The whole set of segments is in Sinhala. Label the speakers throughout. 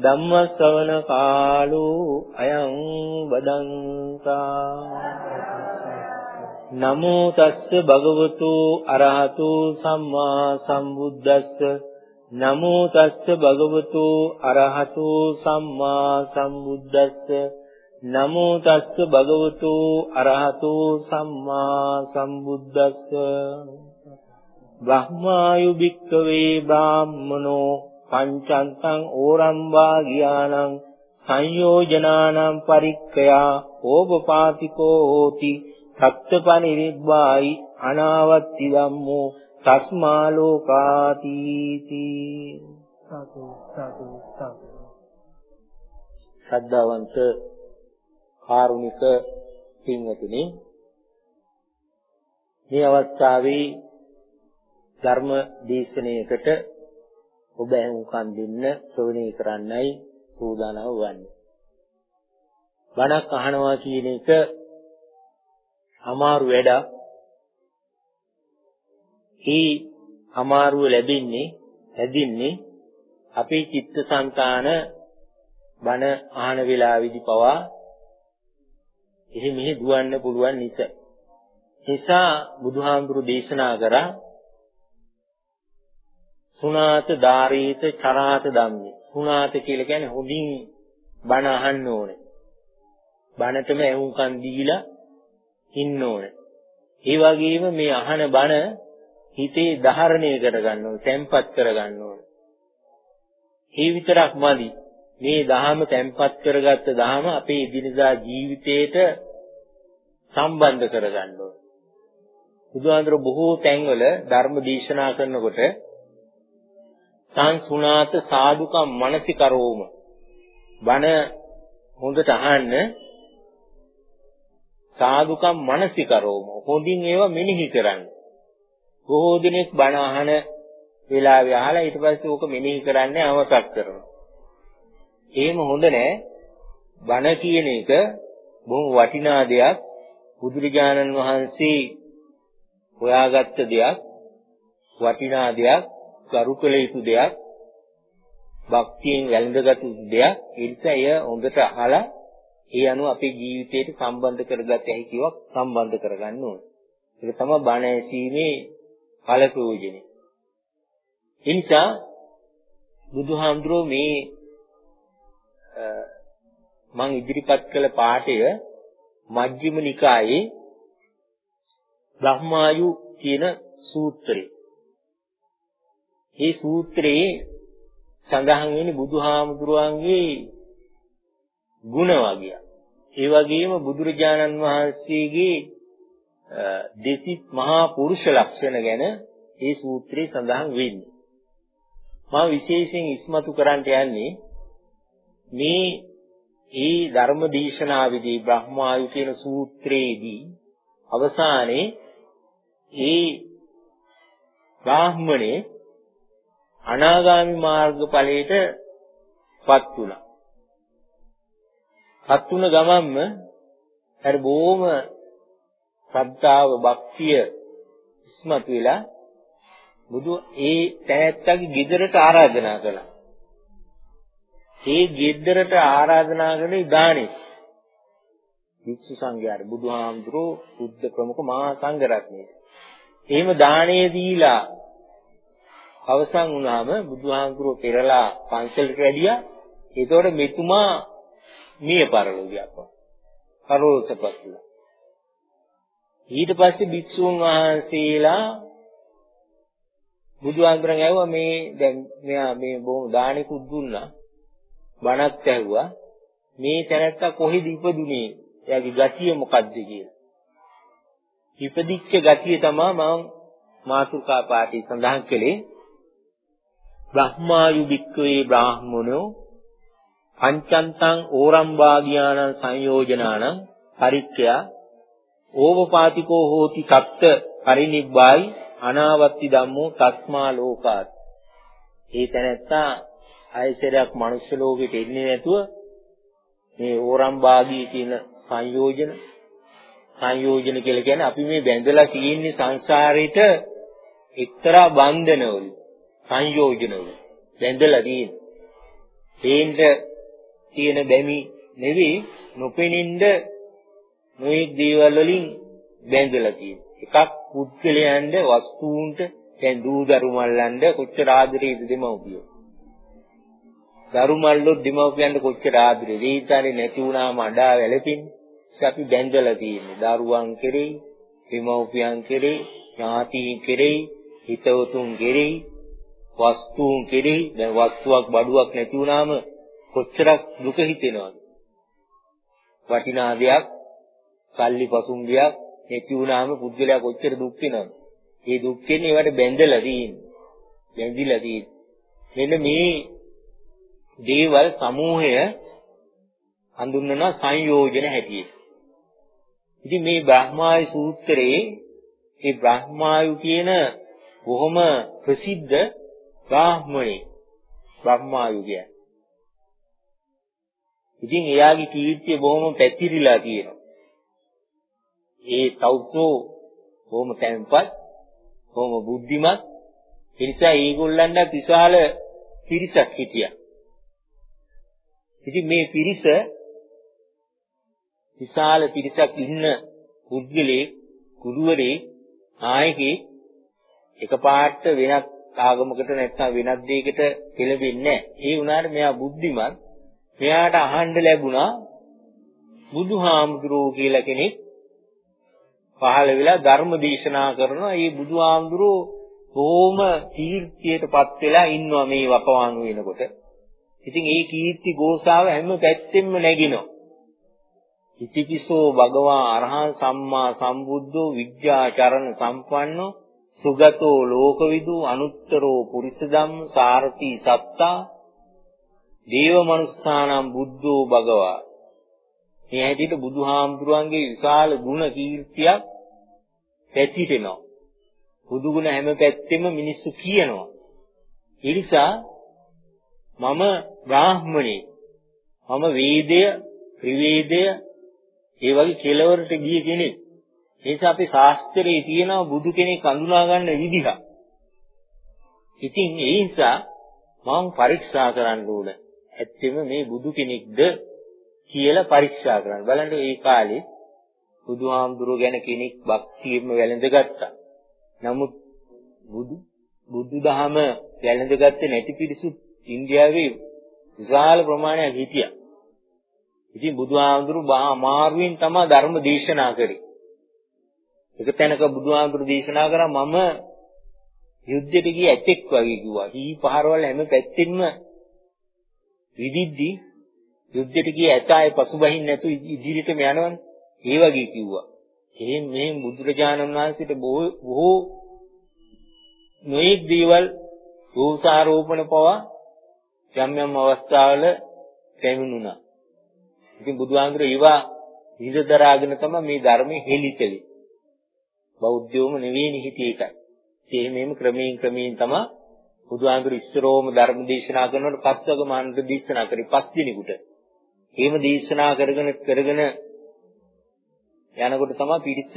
Speaker 1: ධම්මස්සවන කාලෝ අයං බදන්තා නමෝ තස්ස භගවතු අරහතු සම්මා සම්බුද්දස්ස නමෝ තස්ස භගවතු අරහතු සම්මා සම්බුද්දස්ස නමෝ තස්ස භගවතු අරහතු සම්මා සම්බුද්දස්ස. බ්‍රහ්මායු භික්කවේ බ්‍රාහ්මනෝ පංචන්තං ඕරම්බා ගියානං සංයෝජනානම් පරික්ඛයා ඕපපාතිකෝ හෝති. සත්ත්වපනිරිබ්බායි අනාවත්ති ධම්මෝ තස්මා ලෝකාතීති සතු සතු සතු. ශ්‍රද්ධාවන්ත කාරුණික පින්වතුනි මේ අවස්ථාවේ ධර්ම දේශනාවකට ඔබ ඇහුම්කන් දෙන්න ශ්‍රවණය කරන්නයි සූදානම් වන්නේ. බණක් අහනවා කියන එක අමාරු වැඩක්. මේ අමාරුව ලැබෙන්නේ හැදින්නේ අපේ චිත්තසංතාන බණ අහන වෙලාවෙදි පවා එහි මෙහි දුවන්න පුළුවන් නිසා. නිසා බුදුහාමුදුරු දේශනා කරා සුණාත ධාරීත චරාත ධම්මේ. සුණාත කියලා කියන්නේ හොඳින් බණ අහන්න ඕනේ. බණටම ඇහුම්කන් දීලා ඉන්න ඕනේ. ඒ වගේම මේ අහන බණ හිතේ ධාරණය කරගන්න ඕනේ, තැම්පත් කරගන්න ඕනේ. ඒ විතරක් මදි. මේ දහම තැම්පත් කරගත්ත දහම අපේ එදිනදා ජීවිතේට සම්බන්ධ කරගන්න ඕනේ. බුදුහාඳුර බොහෝ තැන්වල ධර්ම දේශනා කරනකොට සංසුණාත සාදුකම් මනසිකරෝම බණ හොඳට අහන්න සාදුකම් මනසිකරෝම හොඳින් ඒවා මෙනෙහි කරන්න. බොහෝ දිනෙක බණ අහන වෙලාවේ අහලා ඊට පස්සේ ඕක මෙනෙහි කරන්නේ අමතක් කරනවා. එහෙම හොඳ නෑ. බණ කියන එක බොහොම වටිනා දෙයක්. බුදුරජාණන් වහන්සේ හොයාගත්ත දෙයක්. වටිනා දෙයක්. ගරු කළ යුතු දෙයක් භක්තියෙන් වැළඳගත් දෙයක් ඒ නිසා එය හොඳට අහලා ඒ අනුව අපේ ජීවිතයට සම්බන්ධ කරගත හැකියාවක් සම්බන්ධ කරගන්න ඕනේ. ඒක තමයි බණ ඇසීමේ ඵල ප්‍රයෝජනේ. ඒ නිසා බුදුහාමුදුරුවෝ මේ මම ඉදිරිපත් කළ පාඩය මජ්ක්‍ධිම නිකායේ බ්‍රහ්මායු කියන සූත්‍රය. මේ සූත්‍රයේ සඳහන් වෙන්නේ බුදුහාමුදුරුවන්ගේ ගුණ වගය. ඒ වගේම බුදුරජාණන් වහන්සේගේ දෙසිත් මහා පුරුෂ ලක්ෂණ ගැන මේ සූත්‍රයේ සඳහන් වෙන්නේ. මම විශේෂයෙන් ඉස්මතු කරන්න යන්නේ මේ ඒ ධර්ම දේශනාවේදී බ්‍රහ්මායු කියන සූත්‍රයේදී අවසානයේ ඒ බ්‍රාහ්මණේ අනාගාමි මාර්ගඵලයට පත් වුණා. පත් වුණ ගමන්ම හරි බොහොම ශ්‍රද්ධාව භක්තිය ඉස්මතු වෙලා බුදු ඒ තැනැත්තගේ ගෙදරට ආරාධනා කළා. ඒ ගෙදරට ආරාධනා කළේ දානේ. වික්ෂු සංඝයාට බුදුහාමුදුරෝ බුද්ධ ප්‍රමුඛ මහා සංඝ රත්නයේ. එහෙම දානේ දීලා අවසන් වුණාම බුදුහාමුදුරෝ පෙරලා පන්සලට වැඩියා. ඒතකොට මෙතුමා මිය පරලෝකියක් වුණා. පරලෝකපත් වුණා. ඊට පස්සේ භික්ෂුන් වහන්සේලා බුදුහාමුදුරන් ඇහුවා මේ දැන් මෙයා මේ බොහොම දානෙකුත් දුන්නා. බණක් ඇහුවා. මේ තැනත්තා කොහෙද ඉපදුනේ? එයාගේ ගතිය මොකද්ද කියලා. ඉපදිච්ච ගතිය තමයි මම මාතුකා පාඨය සඳහන් කළේ. බ්‍රහ්මායු භික්ඛවේ බ්‍රාහ්මනෝ පංචන්තං ඕරම්බාගියානං සංයෝජනානං පරික්ඛයා ඕවපාතිකෝ හෝති තත්ත පරිනිබ්බායි අනාවත්ති ධම්මෝ තස්මා ලෝකාත්. ඒ තැනත්තා ආයසරයක් මනුෂ්‍ය ලෝකෙට එන්නේ නැතුව මේ ඕරම්බාගී කියන සංයෝජන සංයෝජන කියලා කියන්නේ අපි මේ බැඳලා තියෙන්නේ සංසාරේට එක්තරා බන්ධනවල. සංයෝජනවල බැඳලා තියෙන. ඒන්ට තියෙන බැමි නෙවෙයි නොපෙනින්ද නොඑක් දේවල් වලින් බැඳලා තියෙන. එකක් පුද්ගලයන්ට වස්තුන්ට දැන් දූ දරු මල්ලන්ට කොච්චර ආදරේද දෙමව්පියෝ. දරු මල්ලෝ දෙමව්පියන්ට කොච්චර ආදරේද. ඒ ඉතාලේ නැති වුණාම අඩා වැළපින්නේ. අපි බැඳලා තියෙන්නේ. දරුවන් කෙරෙහි, දෙමව්පියන් කෙරෙහි, ඥාතීන් කෙරෙහි, හිතවතුන් කෙරෙහි, වස්තුන් කෙරෙහි. දැන් වස්තුවක් බඩුවක් නැති වුණාම කොච්චරක් දුක හිතෙනවද? වටිනා දෙයක්, සල්ලි පසුම්බියක් නැති වුණාම පුද්ගලයා කොච්චර දුක් වෙනවද? ඒ දුක් වෙන්නේ ඒවට බැඳලා තියෙන්නේ. බැඳිලා තියෙන්නේ. මෙන්න මේ දේවල් සමූහය හඳුන්වනවා සංයෝජන හැටියට. ඉතින් මේ බ්‍රහ්මායු සූත්‍රයේ මේ බ්‍රහ්මායු කියන බොහොම ප්‍රසිද්ධ බ්‍රාහ්මණේ බ්‍රහ්මායු කියන්නේ. ඉතින් එයාගේ කීර්තිය බොහොම පැතිරිලා තියෙනවා. ඒ තවුසෝ බොහොම තැන්පත්, බොහොම බුද්ධිමත්. ඒ නිසා ඒගොල්ලන්ට විශාල පිරිසක් හිටියා. ඉතින් මේ පිරිස විශාල පිරිසක් ඉන්න පුද්ගලයේ ගුරුවරේ ආයකේ එකපාරට වෙනත් ආගමකට නැත්නම් වෙනත් දෙයකට පෙළඹෙන්නේ නැහැ. ඒ වුණාට මෙයා බුද්ධිමත්. මෙයාට අහන්න ලැබුණා බුදුහාමුදුරුවෝ කියලා කෙනෙක් පහළ වෙලා ධර්ම දේශනා කරනවා. මේ බුදුහාමුදුරුවෝ බොහොම කීර්තියටපත් වෙලා ඉන්නවා මේ වකවානු වෙනකොට. ඉතින් ඒ කීර්ති ගෝසාව හැම පැත්තෙම නැගිනවා. ඉතිපිසෝ භගවා අරහං සම්මා සම්බුද්ධෝ විද්‍යාචරණ සම්පන්නෝ සුගතෝ ලෝකවිදු අනුත්තරෝ පුරිස ධම්ම සාරති සත්තා දේව මනුස්සානම් බුද්ධෝ භගවා. මේ හැටියට බුදුහාමුදුරන්ගේ විශාල ගුණ කීර්තියක් පැතිරෙනවා. බුදු ගුණ හැම පැත්තෙම මිනිස්සු කියනවා. ඒ නිසා මම බ්‍රාහ්මණේ මම වේදය ත්‍රිවේදය ඒ වගේ කෙලවරට ගිය කෙනෙක්. ඒ නිසා අපි ශාස්ත්‍රයේ තියෙනවා බුදු කෙනෙක් අඳුනා ගන්න විදිහ. ඉතින් ඒ නිසා මම පරීක්ෂා කරන්න ඕන. ඇත්තෙම මේ බුදු කෙනෙක්ද කියලා පරීක්ෂා කරන්න. බලන්න ඒ කාලේ බුදුහාමුදුරුව ගැන කෙනෙක් භක්තියෙම වැළඳගත්තා. නමුත් බුදු බුදුදහම වැළඳගත්තේ නැති පිරිසු ඉන්දියාවේ විශාල ප්‍රමාණයක් හිටියා. ඉතින් බුදුහාමුදුරු අමාරුවෙන් තමයි ධර්ම දේශනා කරේ. එක තැනක බුදුහාමුදුරු දේශනා කරා මම යුද්ධෙට ගිය ඇතෙක් වගේ කිව්වා. හී පහරවල් හැම පැත්තෙම විදිද්දි යුද්ධෙට ගිය ඇතායේ පසුබහින් නැතු ඉදිරියටම යනවනේ. ඒ වගේ කිව්වා. එහෙන් මෙහෙන් බුදුරජාණන් වහන්සේට බොහෝ නොඑක් දේවල් දෝෂාරෝපණ පවා යම් යම් අවස්ථාවල පැමිණුණා. ඉතින් බුදුහාමුදුර ඒවා විඳදරාගෙන තමයි මේ ධර්මයේ හෙලිකලේ. බෞද්ධයෝම නෙවෙයිනි හිතේ එකයි. ඒ මේම ක්‍රමයෙන් ක්‍රමයෙන් තමයි බුදුහාමුදුර ඉස්සරෝම ධර්ම දේශනා කරනකොට පස්වග මානක දේශනා කරේ පස් දිනෙකට. එහෙම දේශනා කරගෙන කරගෙන යනකොට තමයි පිරිස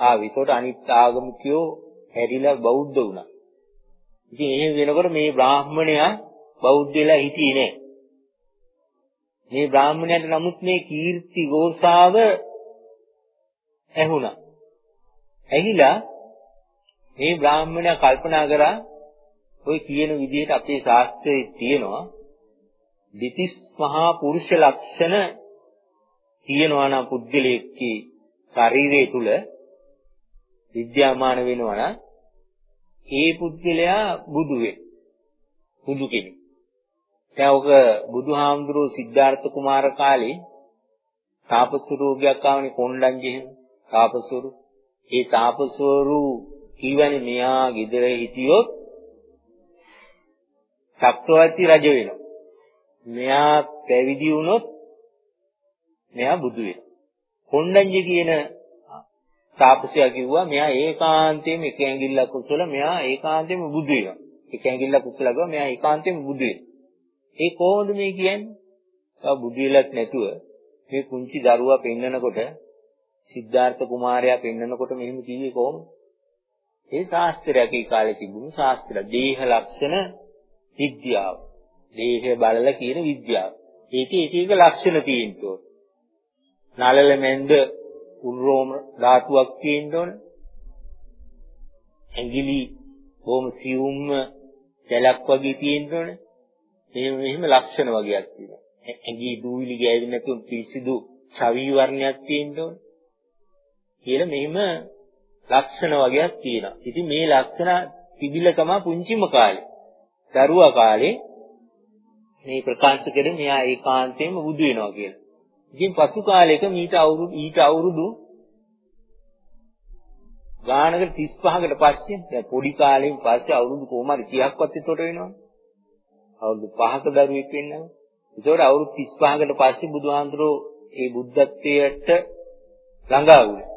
Speaker 1: ආවේ. ඒකට අනිත් ආගමිකයෝ හැරිලා බෞද්ධ වුණා. ඉතින් එහෙම වෙනකොට මේ බ්‍රාහ්මණයා බෞද්ධ වෙලා හිටියේ නෑ. මේ බ්‍රාහ්මණයට නමුත් මේ කීර්ති ගෝසාව ඇහුණා. ඇහිලා මේ බ්‍රාහ්මණයා කල්පනා කරා ඔය කියන විදිහට අපේ ශාස්ත්‍රයේ තියෙනවා දිතිස් මහා පුරුෂ ලක්ෂණ තියෙනවා නම් පුද්ගලයෙක්ගේ ශරීරය තුල විද්‍යාමාන වෙනවා නම් ඒ පුද්ගලයා බුදු වේ. බුදු කෙනෙක්. දැන් ඔක බුදුහාමුදුරුවෝ සිද්ධාර්ථ කුමාර කාලේ තාපසරෝගයක් ආවනේ කොණ්ඩඤ්ඤ එහෙම තාපසරු ඒ තාපසවරු කීවනේ මෙයා ගෙදර හිටියොත් චක්‍රවර්ති රජ වෙනවා මෙයා පැවිදි වුණොත් මෙයා බුදු වෙනවා. කොණ්ඩඤ්ඤ කියන තාපසයා කිව්වා මෙයා ඒකාන්තයෙන්ම එක ඇඟිල්ලක් උස්සලා මෙයා ඒකාන්තයෙන්ම බුදු වෙනවා. එක ඇඟිල්ලක් උස්සලා ගියා මෙයා ඒකාන්තයෙන්ම බුදු වෙනවා. ඒ කොහොමද මේ කියන්නේ? තව බුදු වෙලක් නැතුව මේ කුංචි දරුවා පෙන්නකොට සිද්ධාර්ථ කුමාරයා පෙන්නකොට මෙහෙම කිව්වේ කොහොමද? ඒ ශාස්ත්‍රයක් ඒ කාලේ තිබුණු ශාස්ත්‍ර දේහ ලක්ෂණ විද්‍යාව. දේහය බලලා කියන විද්‍යාව. ඒකේ එක එක ලක්ෂණ තියෙනවා. නලල මැන්ද උල්රෝම ධාතුවක් තියෙන්න ඕන. ඇඟිලි බොහොම සියුම්ම දැලක් වගේ තියෙන්න ඕන. එහෙම මෙහෙම ලක්ෂණ වගේක් තියෙනවා. ඇඟි දූවිලි ගෑවෙන්නේ නැතුව පිරිසිදු ඡවි වර්ණයක් තියෙන්න ඕන. කියලා මෙහෙම ලක්ෂණ වගේක් තියෙනවා. ඉතින් මේ ලක්ෂණ තිබිලා තමයි පුංචිම කාලේ. දරුවා කාලේ මේ ප්‍රකාශ කරේ මෙයා ඒකාන්තයෙන්ම බුදු වෙනවා කියලා. ඉතින් පසු කාලයක මීට අවුරුදු ඊට අවුරුදු ගානකට 35කට පස්සේ දැන් පොඩි කාලෙන් පස්සේ අවුරුදු කොහොම හරි 30ක්වත් එතකොට වෙනවනේ. අවුරුදු 5ක දරුවෙක් වෙන්නවා. ඒතකොට අවුරුදු 35කට පස්සේ බුදුහාඳුරෝ ඒ බුද්ධත්වයට ළඟා වුණා.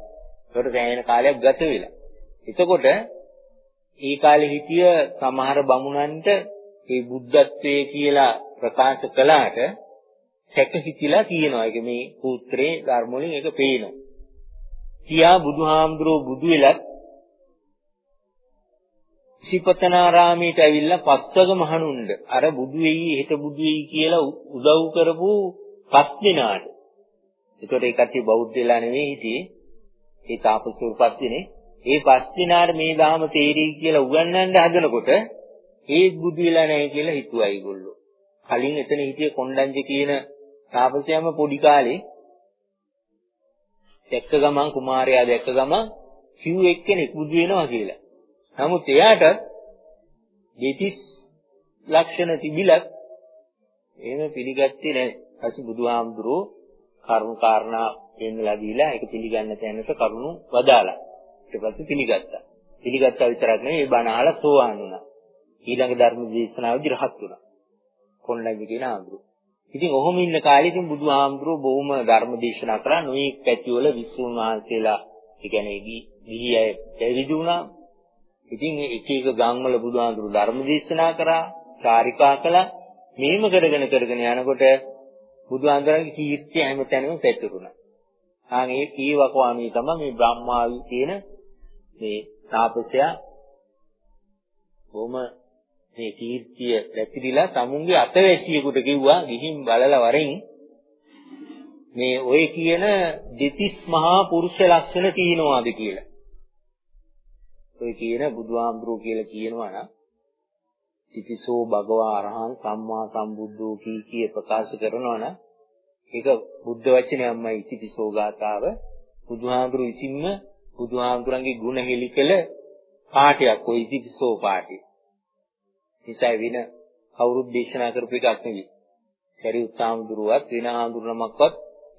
Speaker 1: ඒකට දැනෙන කාලයක් ගත වෙලා. එතකොට ඒ කාලේ හිටිය සමහර බමුණන්ට මේ බුද්ධත්වයේ කියලා ප්‍රකාශ කළාට සැක හිතිලා තියෙනවා. ඒක මේ සූත්‍රයේ ධර්ම වලින් ඒක පේනවා. කියා බුදුහාමුදුරුවෝ බුදු වෙලත් ශිපතනාරාමයට ඇවිල්ලා පස්වග මහණුන්ඩ අර බුදු වෙයි හෙට බුදු වෙයි කියලා උදව් කරපු පස් දිනාට. ඒකට ඒ කට්ටිය බෞද්ධ වෙලා නෙවෙයි හිටියේ. ඒ තාපසුරු පස් දිනේ. ඒ පස් දිනාට මේ ධාම තේරෙයි කියලා උගන්වන්න හදනකොට ඒත් බුදු වෙලා නැහැ කියලා හිතුවා ඒගොල්ලෝ. කලින් එතන හිටිය කොණ්ඩඤ්ඤ කියන තාපසයාම පොඩි කාලේ දැක්ක ගමන් කුමාරයා දැක්ක ගමන් කිව් එක්කෙනෙක් බුදු වෙනවා කියලා. නමුත් එයාට දෙතිස් ලක්ෂණ තිබිලත් එහෙම පිළිගත්තේ නැහැ. පස්සේ බුදුහාමුදුරෝ කරුණු කාරණා පෙන්නලා දීලා ඒක පිළිගන්න තැනට කරුණු වදාලා. ඊට පස්සේ පිළිගත්තා. පිළිගත්තා විතරක් නෙවෙයි ඒ බණ අහලා සෝවාන් වුණා. ඊළඟ ධර්ම දේශනාවේදී රහත් වුණා. කොණ්ඩඤ්ඤ කියන ආඳුරු. ඉතින් ඔහොම ඉන්න කාලේ ඉතින් බුදුහාමුදුරුවෝ බොහොම ධර්ම දේශනා කරා නොයෙක් පැතිවල විසුණු වහන්සේලා ඒ කියන්නේ ගිහි අය පැවිදි වුණා. ඉතින් එක එක ගම්වල බුදුහාමුදුරුවෝ ධර්ම දේශනා කරා, චාරිකා කළා. මේම කරගෙන කරගෙන යනකොට බුදුහාමුදුරන්ගේ කීර්තිය හැමතැනම පැතිරුණා. ආන් ඒ කීවකවාමී තමයි මේ බ්‍රහ්මාවි කියන මේ තාපසයා බොහොම මේ කීර්තිය දැතිරිලා තමුන්ගේ අතවැසියෙකුට කිව්වා ගිහින් බලලා වරෙන් මේ ඔය කියන දෙතිස් මහා පුරුෂ ලක්ෂණ තියෙනවාද කියලා. ඔය කියන බුදුහාමුදුරුවෝ කියලා කියනවා නම් තිතිසෝ භගවා අරහං සම්මා සම්බුද්ධෝ කී කිය ප්‍රකාශ කරනවා නම් ඒක බුද්ධ වචනයමයි තිතිසෝ ගාතාව බුදුහාමුදුරු විසින්ම බුදුහාමුදුරන්ගේ ගුණ හෙළි කළ පාඨයක් ඔය තිතිසෝ පාඨය. නිසා වෙන කවුරුත් දේශනා කරපු එකක් නෙවෙයි. සරියුත් හාමුදුරුවත් වෙන හාමුදුරුවමක්වත්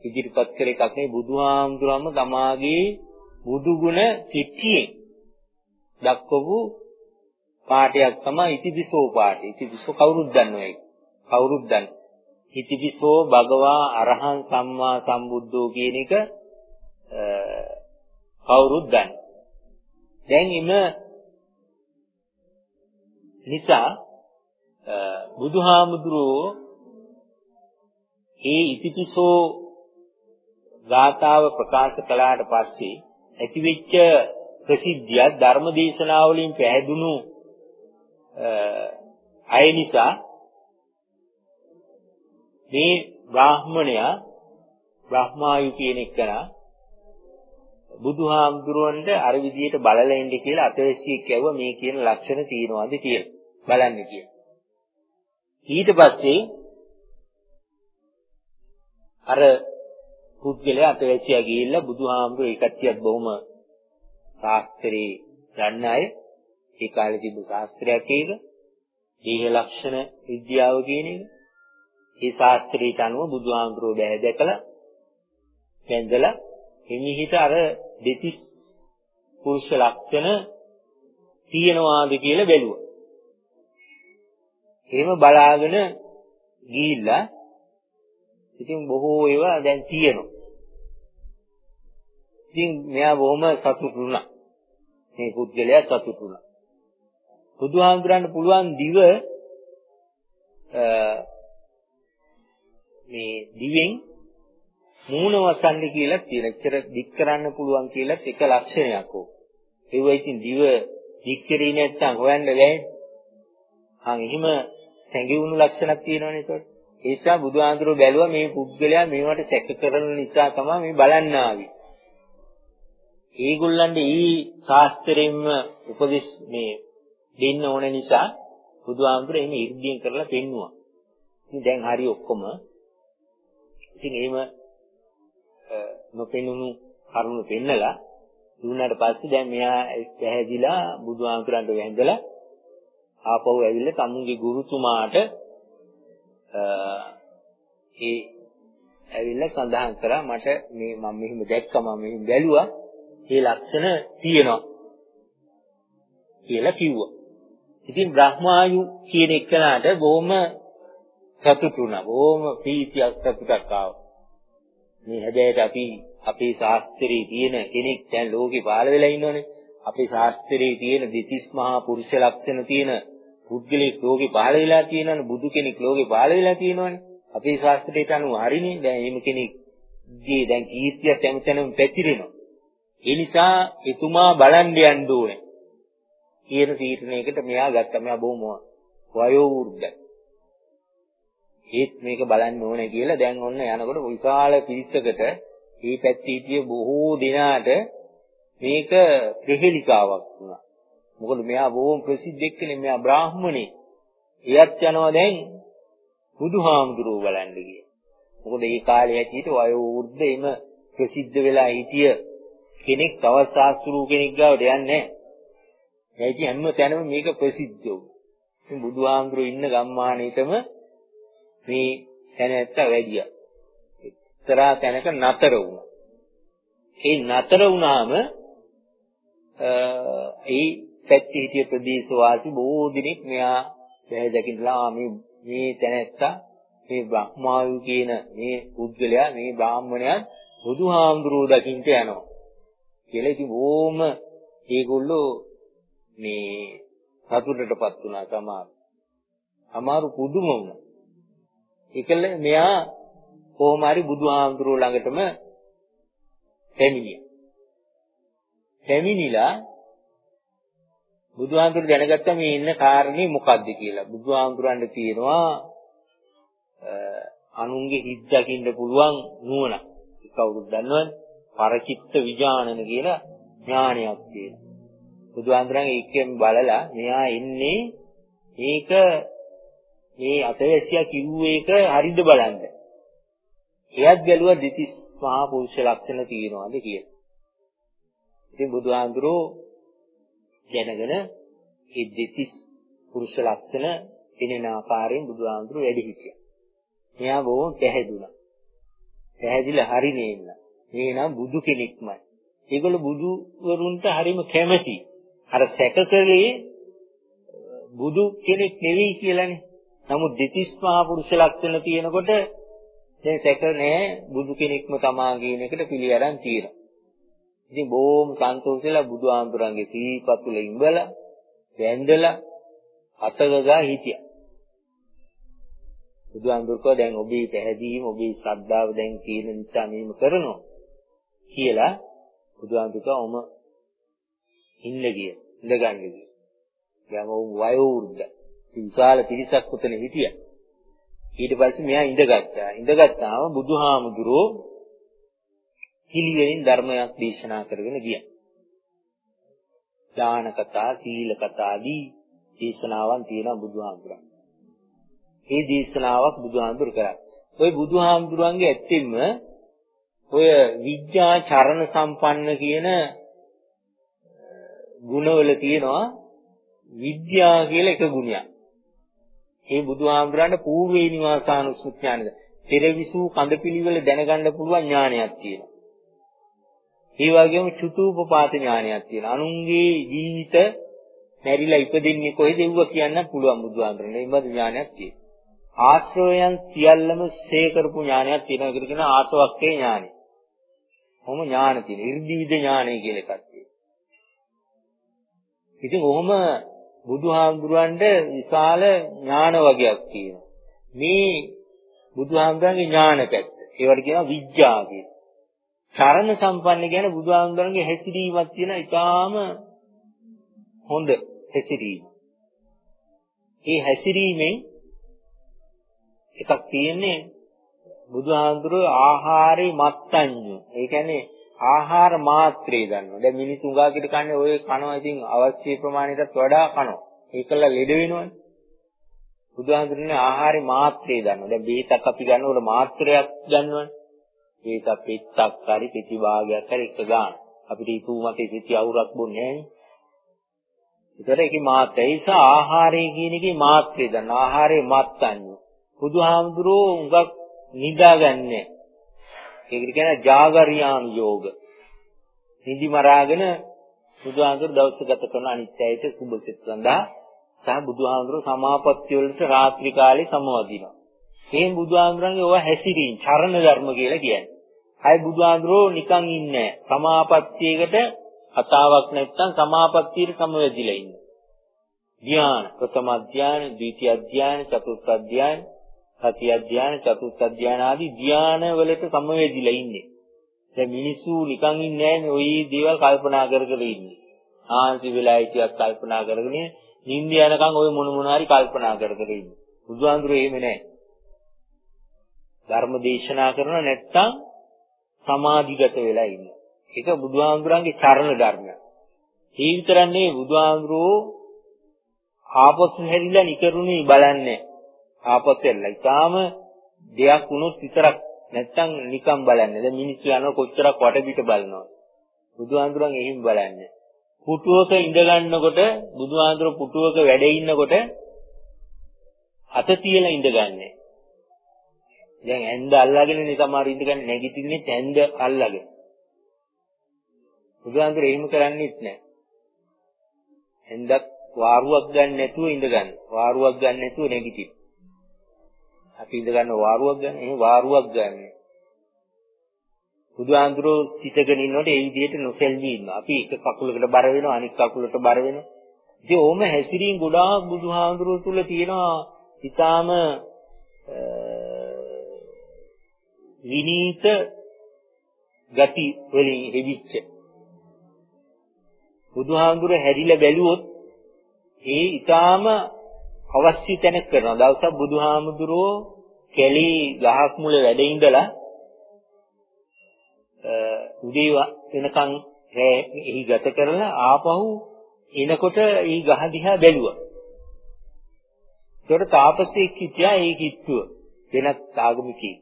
Speaker 1: ඉදිරිපත් කළ එකක් නෙවෙයි බුදුහාමුදුරන්ම තමාගේ බුදු ගුණ සිටියේ දක්වපු පාඨයක් තමයි ඉතිපිසෝ පාඨය. ඉතිපිසෝ කවුරුත් දන්නවා ඒක. කවුරුත් දන්න. ඉතිපිසෝ භගවා අරහං සම්මා සම්බුද්ධෝ කියන එක කවුරුත් දන්න. දැන් ඉම නිසා බුදුහාමුදුරුවෝ ඒ ඉතිපිසෝ ගාථාව ප්‍රකාශ කළාට පස්සේ ඇතිවෙච්ච ප්‍රසිද්ධිය ධර්ම දේශනාවලින් පැහැදුණු අය නිසා මේ බ්‍රාහ්මණයා බ්‍රහ්මායු කියන එකනා බුදුහාමුදුරන්ට අර විදියට බලලා ඉන්න කියලා අතවැසියෙක් කියවුවා මේ කියන ලක්ෂණ තියෙනවාද කියලා. බලන්න කියලා. ඊට පස්සේ අර පුද්ගලයා අතවැසියා ගිහිල්ලා බුදුහාමුදුරේ ඒ කට්ටියත් බොහොම ශාස්ත්‍රේ දන්න අය ඒ කාලේ තිබු ශාස්ත්‍රයක් ඒක දීහ ලක්ෂණ විද්‍යාව කියන එක ඒ ශාස්ත්‍රයට අනුව බුදුහාමුදුරෝ බෑ දැකලා වැඳලා එනිහිට අර දෙතිස් පුරුෂ ලක්ෂණ තියනවාද කියලා බැලුවා. එහෙම බලාගෙන ගිහිල්ලා ඉතින් බොහෝ ඒවා දැන් තියෙනවා. ඉතින් මෙයා බොහොම සතුටු වුණා. මේ පුද්ගලයා සතුටු වුණා. බුදුහාමුදුරන්ට පුළුවන් දිව මේ දිවෙන් මූණ වසන්න කියලා තියෙන. එච්චර දික් කරන්න පුළුවන් කියලා එක ලක්ෂණයක් ඕක. ඒව ඉතින් දිව දික් කරේ නැත්තම් හොයන්න බැහැ. අන් එහෙම සැඟවුණු ලක්ෂණක් තියෙනවනේ ඒකට. ඒ නිසා බුදුහාඳුරෝ බැලුවා මේ පුද්ගලයා මේවට සැක කරන නිසා තමයි මේ බලන්න ආවේ. ඒගොල්ලන්ට ඊ ශාස්ත්‍රයෙන්ම උපදෙස් මේ දෙන්න ඕන නිසා බුදුහාමුදුරේ එහෙම ඉර්ධියෙන් කරලා පෙන්නුවා. ඉතින් දැන් හරි ඔක්කොම ඉතින් එහෙම නොපෙනුණු කරුණු පෙන්නලා දුන්නාට පස්සේ දැන් මෙයා පැහැදිලා බුදුහාමුදුරන්ට වැඳලා ආපහු ඇවිල්ලා තමුන්ගේ ගුරුතුමාට ඒ ඇවිල්ලා සඳහන් කරා මට මේ මම මෙහෙම දැක්කම මම මෙහෙම බැලුවා මේ ලක්ෂණ තියෙනවා කියලා කිව්වා. ඉතින් බ්‍රහ්මායු කියන එකනට බොහොම සතුටුුණා. බොහොම ප්‍රීතියක් සතුටක් ආවා. මේ හැබැයි අපි අපේ ශාස්ත්‍රයේ තියෙන කෙනෙක් දැන් ලෝකේ පහළ වෙලා ඉන්නෝනේ. අපේ ශාස්ත්‍රයේ තියෙන දෙතිස් මහා පුරුෂ ලක්ෂණ තියෙන පුද්ගලෙක් ලෝකේ පහළ වෙලා තියෙනවනේ බුදු කෙනෙක් ලෝකේ පහළ වෙලා තියෙනවනේ. අපේ ශාස්ත්‍රයට අනුව හරිනේ. දැන් එහෙම කෙනෙක් ගේ දැන් කීර්තියක් හැමතැනම පැතිරෙනවා. ඒ නිසා එතුමා බලන්න යන්න ඕනේ. කියන තීරණයකට මෙයා ගත්තා. මෙයා බොහොම වයෝ වෘද්ධයි. ඒත් මේක බලන්න ඕනේ කියලා දැන් ඔන්න යනකොට විශාල පිරිසකට මේ පැත්තේ හිටිය බොහෝ දිනාට මේක ප්‍රහෙලිකාවක් වුණා. මොකද මෙයා බොහොම ප්‍රසිද්ධ එක්කනේ මෙයා බ්‍රාහ්මණේ. එයත් යනවා දැන් බුදුහාමුදුරුවෝ බලන්න ගිය. මොකද ඒ කාලේ ඇටියට වයෝ වෘද්ධ එම ප්‍රසිද්ධ වෙලා හිටිය කෙනෙක් තවත් ශාස්ත්‍රූ කෙනෙක් ගාවට යන්නේ නැහැ. ඒකයි හැම තැනම මේක ප්‍රසිද්ධ වුණා. ඉතින් බුදුහාමුදුරුවෝ ඉන්න ගම්මානෙටම මේ තැනැත්ත වැඩියා. එක්තරා තැනක නතර වුණා. ඒ නතර වුණාම ඒ පැත්තේ හිටිය ප්‍රදේශ වාසී බොහෝ දිනෙක මෙයා බැහැ දකින්නලා මේ මේ තැනැත්තා මේ බ්‍රහ්මායු කියන මේ පුද්ගලයා මේ බ්‍රාහ්මණයා බුදුහාමුදුරුවෝ දකින්ට යනවා. කියලා ඉතින් ඕම ඒගොල්ලෝ මේ සතුටටපත් වුණා සමහර. අමාරු පුදුම වුණා. ඒකල මෙයා කොහොම හරි බුදුහාමුදුරුවෝ ළඟටම පැමිණියා. පැමිණිලා බුදුහාමුදුරු දැනගත්තා මේ ඉන්න කාරණේ මොකද්ද කියලා. බුදුහාමුදුරන්ට තියෙනවා අනුන්ගේ හිත් දකින්න පුළුවන් නුවණ. කවුරුද දන්නවද? පරචිත්ත විඥානන කියලා ඥානයක් තියෙනවා. බුදුහාමුදුරන් ඒකෙන් බලලා මෙයා ඉන්නේ මේක මේ අතවැසියා කිව්වේ එක හරිද බලන්න. එයත් බැලුවා දෙතිස් මහා පුරුෂ ලක්ෂණ තියෙනවාද කියලා. ඉතින් බුදුහාඳුරෝ දැනගෙන ඒ දෙතිස් පුරුෂ ලක්ෂණ පෙනෙන ආකාරයෙන් බුදුහාඳුරෝ වැඩි හිටියා. මෙයා බොහොම පැහැදුනා. පැහැදිලා හරි නේන්න. මේ නම් බුදු කෙනෙක්මයි. ඒගොල්ලෝ බුදුවරුන්ට හරිම කැමති. අර සැකකලේ බුදු කෙනෙක් නෙවෙයි කියලානේ. නමුත් දෙතිස් මහා පුරුෂ ලක්ෂණ තියෙනකොට දැන් සැක නෑ බුදු කෙනෙක්ම තමා කියන එකට පිළි අරන් තියෙනවා. ඉතින් බොහොම සන්තෝෂෙලා බුදු ආමතුරුන්ගේ සීපතුල ඉඹලා වැඳලා අතගගා හිටියා. බුදු ආමතුරුකෝ දැන් ඔබේ පැහැදීම ඔබේ ශ්‍රද්ධාව දැන් තියෙන නිසා මේම කරනවා කියලා බුදු ආමතුරුකෝ ඔම ඉන්න ගිය ඉඳගන්න ගිය. ගම වයෝ වෘද්ධ විශාල පිරිසක් උතන හිටියා. ඊට පස්සේ මෙයා ඉඳගත්තා. ඉඳගත්තාම බුදුහාමුදුරෝ පිළිවෙලින් ධර්මයක් දේශනා කරගෙන ගියා. දාන කතා, සීල කතා ආදී දේශනාවන් තියෙනවා බුදුහාමුදුරන්. මේ දේශනාවක් බුදුහාමුදුර කරා. ওই බුදුහාමුදුරන්ගේ ඇත්තෙන්ම ඔය විඥා චරණ සම්පන්න කියන ගුණවල තියෙනවා විද්‍යා කියලා එක ගුණයක්. මේ බුදුහාමුදුරන්ට පූර්වේ නිවාසානුස්මෘති ඥානද පෙරවිසූ කඳපිලිවල දැනගන්න පුළුවන් ඥානයක් තියෙනවා. ඒ වගේම චුතූපපාත ඥානයක් තියෙනවා. අනුන්ගේ ජීවිත මැරිලා ඉපදින්නේ කොහෙද ඒව කියන්න පුළුවන් බුදුහාමුදුරනේ. ඒ වගේ ඥානයක් තියෙනවා. ආශ්‍රවයන් සියල්ලම සේ කරපු ඥානයක් තියෙනවා. ඒකට කියන ආසවක්කේ ඥානය. කොහොම ඥාන තියෙන? irdiviද ඥානය කියලා එකක් ඉතින් ඔහොම බුදුහාමුදුරන්ට විශාල ඥාන වගේක් තියෙනවා. මේ බුදුහාමුදුරන්ගේ ඥාන පැත්ත. ඒවට කියනවා විඥා කියලා. චරණ සම්පන්න කියන බුදුහාමුදුරන්ගේ හැසිරීමක් තියෙන ඉතාම හොඳ හැසිරීම. ඒ හැසිරීමෙන් එකක් තියෙන්නේ බුදුහාමුදුරුවෝ ආහාරේ මත්තඤ්ඤු. ඒ කියන්නේ ආහාර මාත්‍රේ ගන්නවා. දැන් මිනිස්සු උගාකිට කන්නේ ඔය කනවා ඉතින් අවශ්‍ය ප්‍රමාණයටත් වඩා කනවා. ඒකල ලෙඩ වෙනවනේ. බුදුහාමුදුරනේ ආහාරේ මාත්‍රේ ගන්නවා. දැන් බේතක් අපි ගන්නකොට මාත්‍රයක් ගන්නවනේ. බේතක් පිටක් හරි පිටි භාගයක් හරි එක ගන්න. අපිට ඊතු මතේ පිටි අවුරක් බොන්නේ නැහැ. ඒතර ඒකේ මාත්‍රය. ඒ නිසා ආහාරය කියන එකේ මාත්‍රය දන්න. ආහාරේ මත්තඤ්ඤු. බුදුහාමුදුරෝ උඟක් නිදාගන්නේ. ඒකට කියන ජාගරියාන් යෝග. නිදි මරාගෙන බුදුහාමුදුර දවස් ගත කරන අනිත්‍යයට සුබසිත සඳහා සහ බුදුහාමුදුර සමාපත්තිය වලට රාත්‍රී කාලේ සමවදිනවා. මේ බුදුහාමුදුරන්ගේ ඔය හැසිරීම චරණ ධර්ම කියලා කියන්නේ. අය බුදුහාමුදුරෝ නිකන් ඉන්නේ සමාපත්තියකට කතාවක් නැත්තම් සමාපත්තියට සමවැදිලා ඉන්නේ. ධ්‍යාන ප්‍රථම ධ්‍යාන, ද්විතිය ධ්‍යාන, චතුර්ථ ධ්‍යාන, සති අධ්‍යාන චතුත් අධ්‍යාන ආදී ධ්‍යාන වලට සමවැදිලා ඉන්නේ. දැන් මිනිස්සු නිකන් ඉන්නේ නැහැ ඔය දේවල් කල්පනා කර කර ඉන්නේ. ආන්සි වෙලා හිටියක් කල්පනා කරගෙන නිින්ද යනකම් ඔය මොන මොන හරි කල්පනා කර කර ඉන්නේ. බුදුහාඳුරේ එහෙම නැහැ. ධර්ම දේශනා කරන නැත්තම් සමාධිගත වෙලා ඉන්නේ. ඒක බුදුහාඳුරන්ගේ චරණ ධර්මය. ඒ විතරන්නේ බුදුහාඳුරෝ ආපසු හැරිලා නිකරුණේ බලන්නේ. ආපසු එල්ල. ඊටාම දෙයක් වුණොත් විතරක් නැත්තම් නිකම් බලන්නේ. දැන් මිනිස්සු යනවා කොච්චරක් වටපිට බලනවා. බුදුහාඳුරන් එහෙම බලන්නේ. පුටුවක ඉඳ ගන්නකොට බුදුහාඳුර පුටුවක වැඩ ඉන්නකොට අත තියලා ඉඳගන්නේ. දැන් ඇඳ අල්ලගෙනනේ සමහර ඉඳගන්නේ නැගිටින්නේ ඇඳ අල්ලගෙන. බුදුහාඳුර එහෙම කරන්නේත් නැහැ. ඇඳක් වාරුවක් ගන්න නැතුව ඉඳ ගන්න. වාරුවක් ගන්න නැතුව නැගිටින්න. අපි ඉඳ ගන්න වාරුවක් ගන්න. එහෙනම් වාරුවක් ගන්න. බුදුහාඳුරෝ සිටගෙන ඉන්නකොට ඒ විදිහට නොසෙල්වි ඉන්නවා. අපි එක කකුලකට බර වෙනවා අනිත් කකුලට බර වෙනවා. ඉතින් ඕම හැසිරීම ගොඩාක් බුදුහාඳුරෝ තුල තියෙනවා. ඊටාම විනීත ගති වලින් හෙවිච්ච බුදුහාඳුර හැරිලා බැලුවොත් ඒ ඊටාම අවශ්‍ය තැනක් කරනවා. දවසක් බුදුහාමුදුරෝ කැලී ගහක් මුල වැඩ ඉඳලා උදේ වෙනකන් රෑ එහි ගත කරලා ආපහු එනකොට ඒ ගහ දිහා බැලුවා. ඒකට තාපසෙක් හිටියා ඒ කිට්ටුව වෙනත් ආගමිකයෙක්.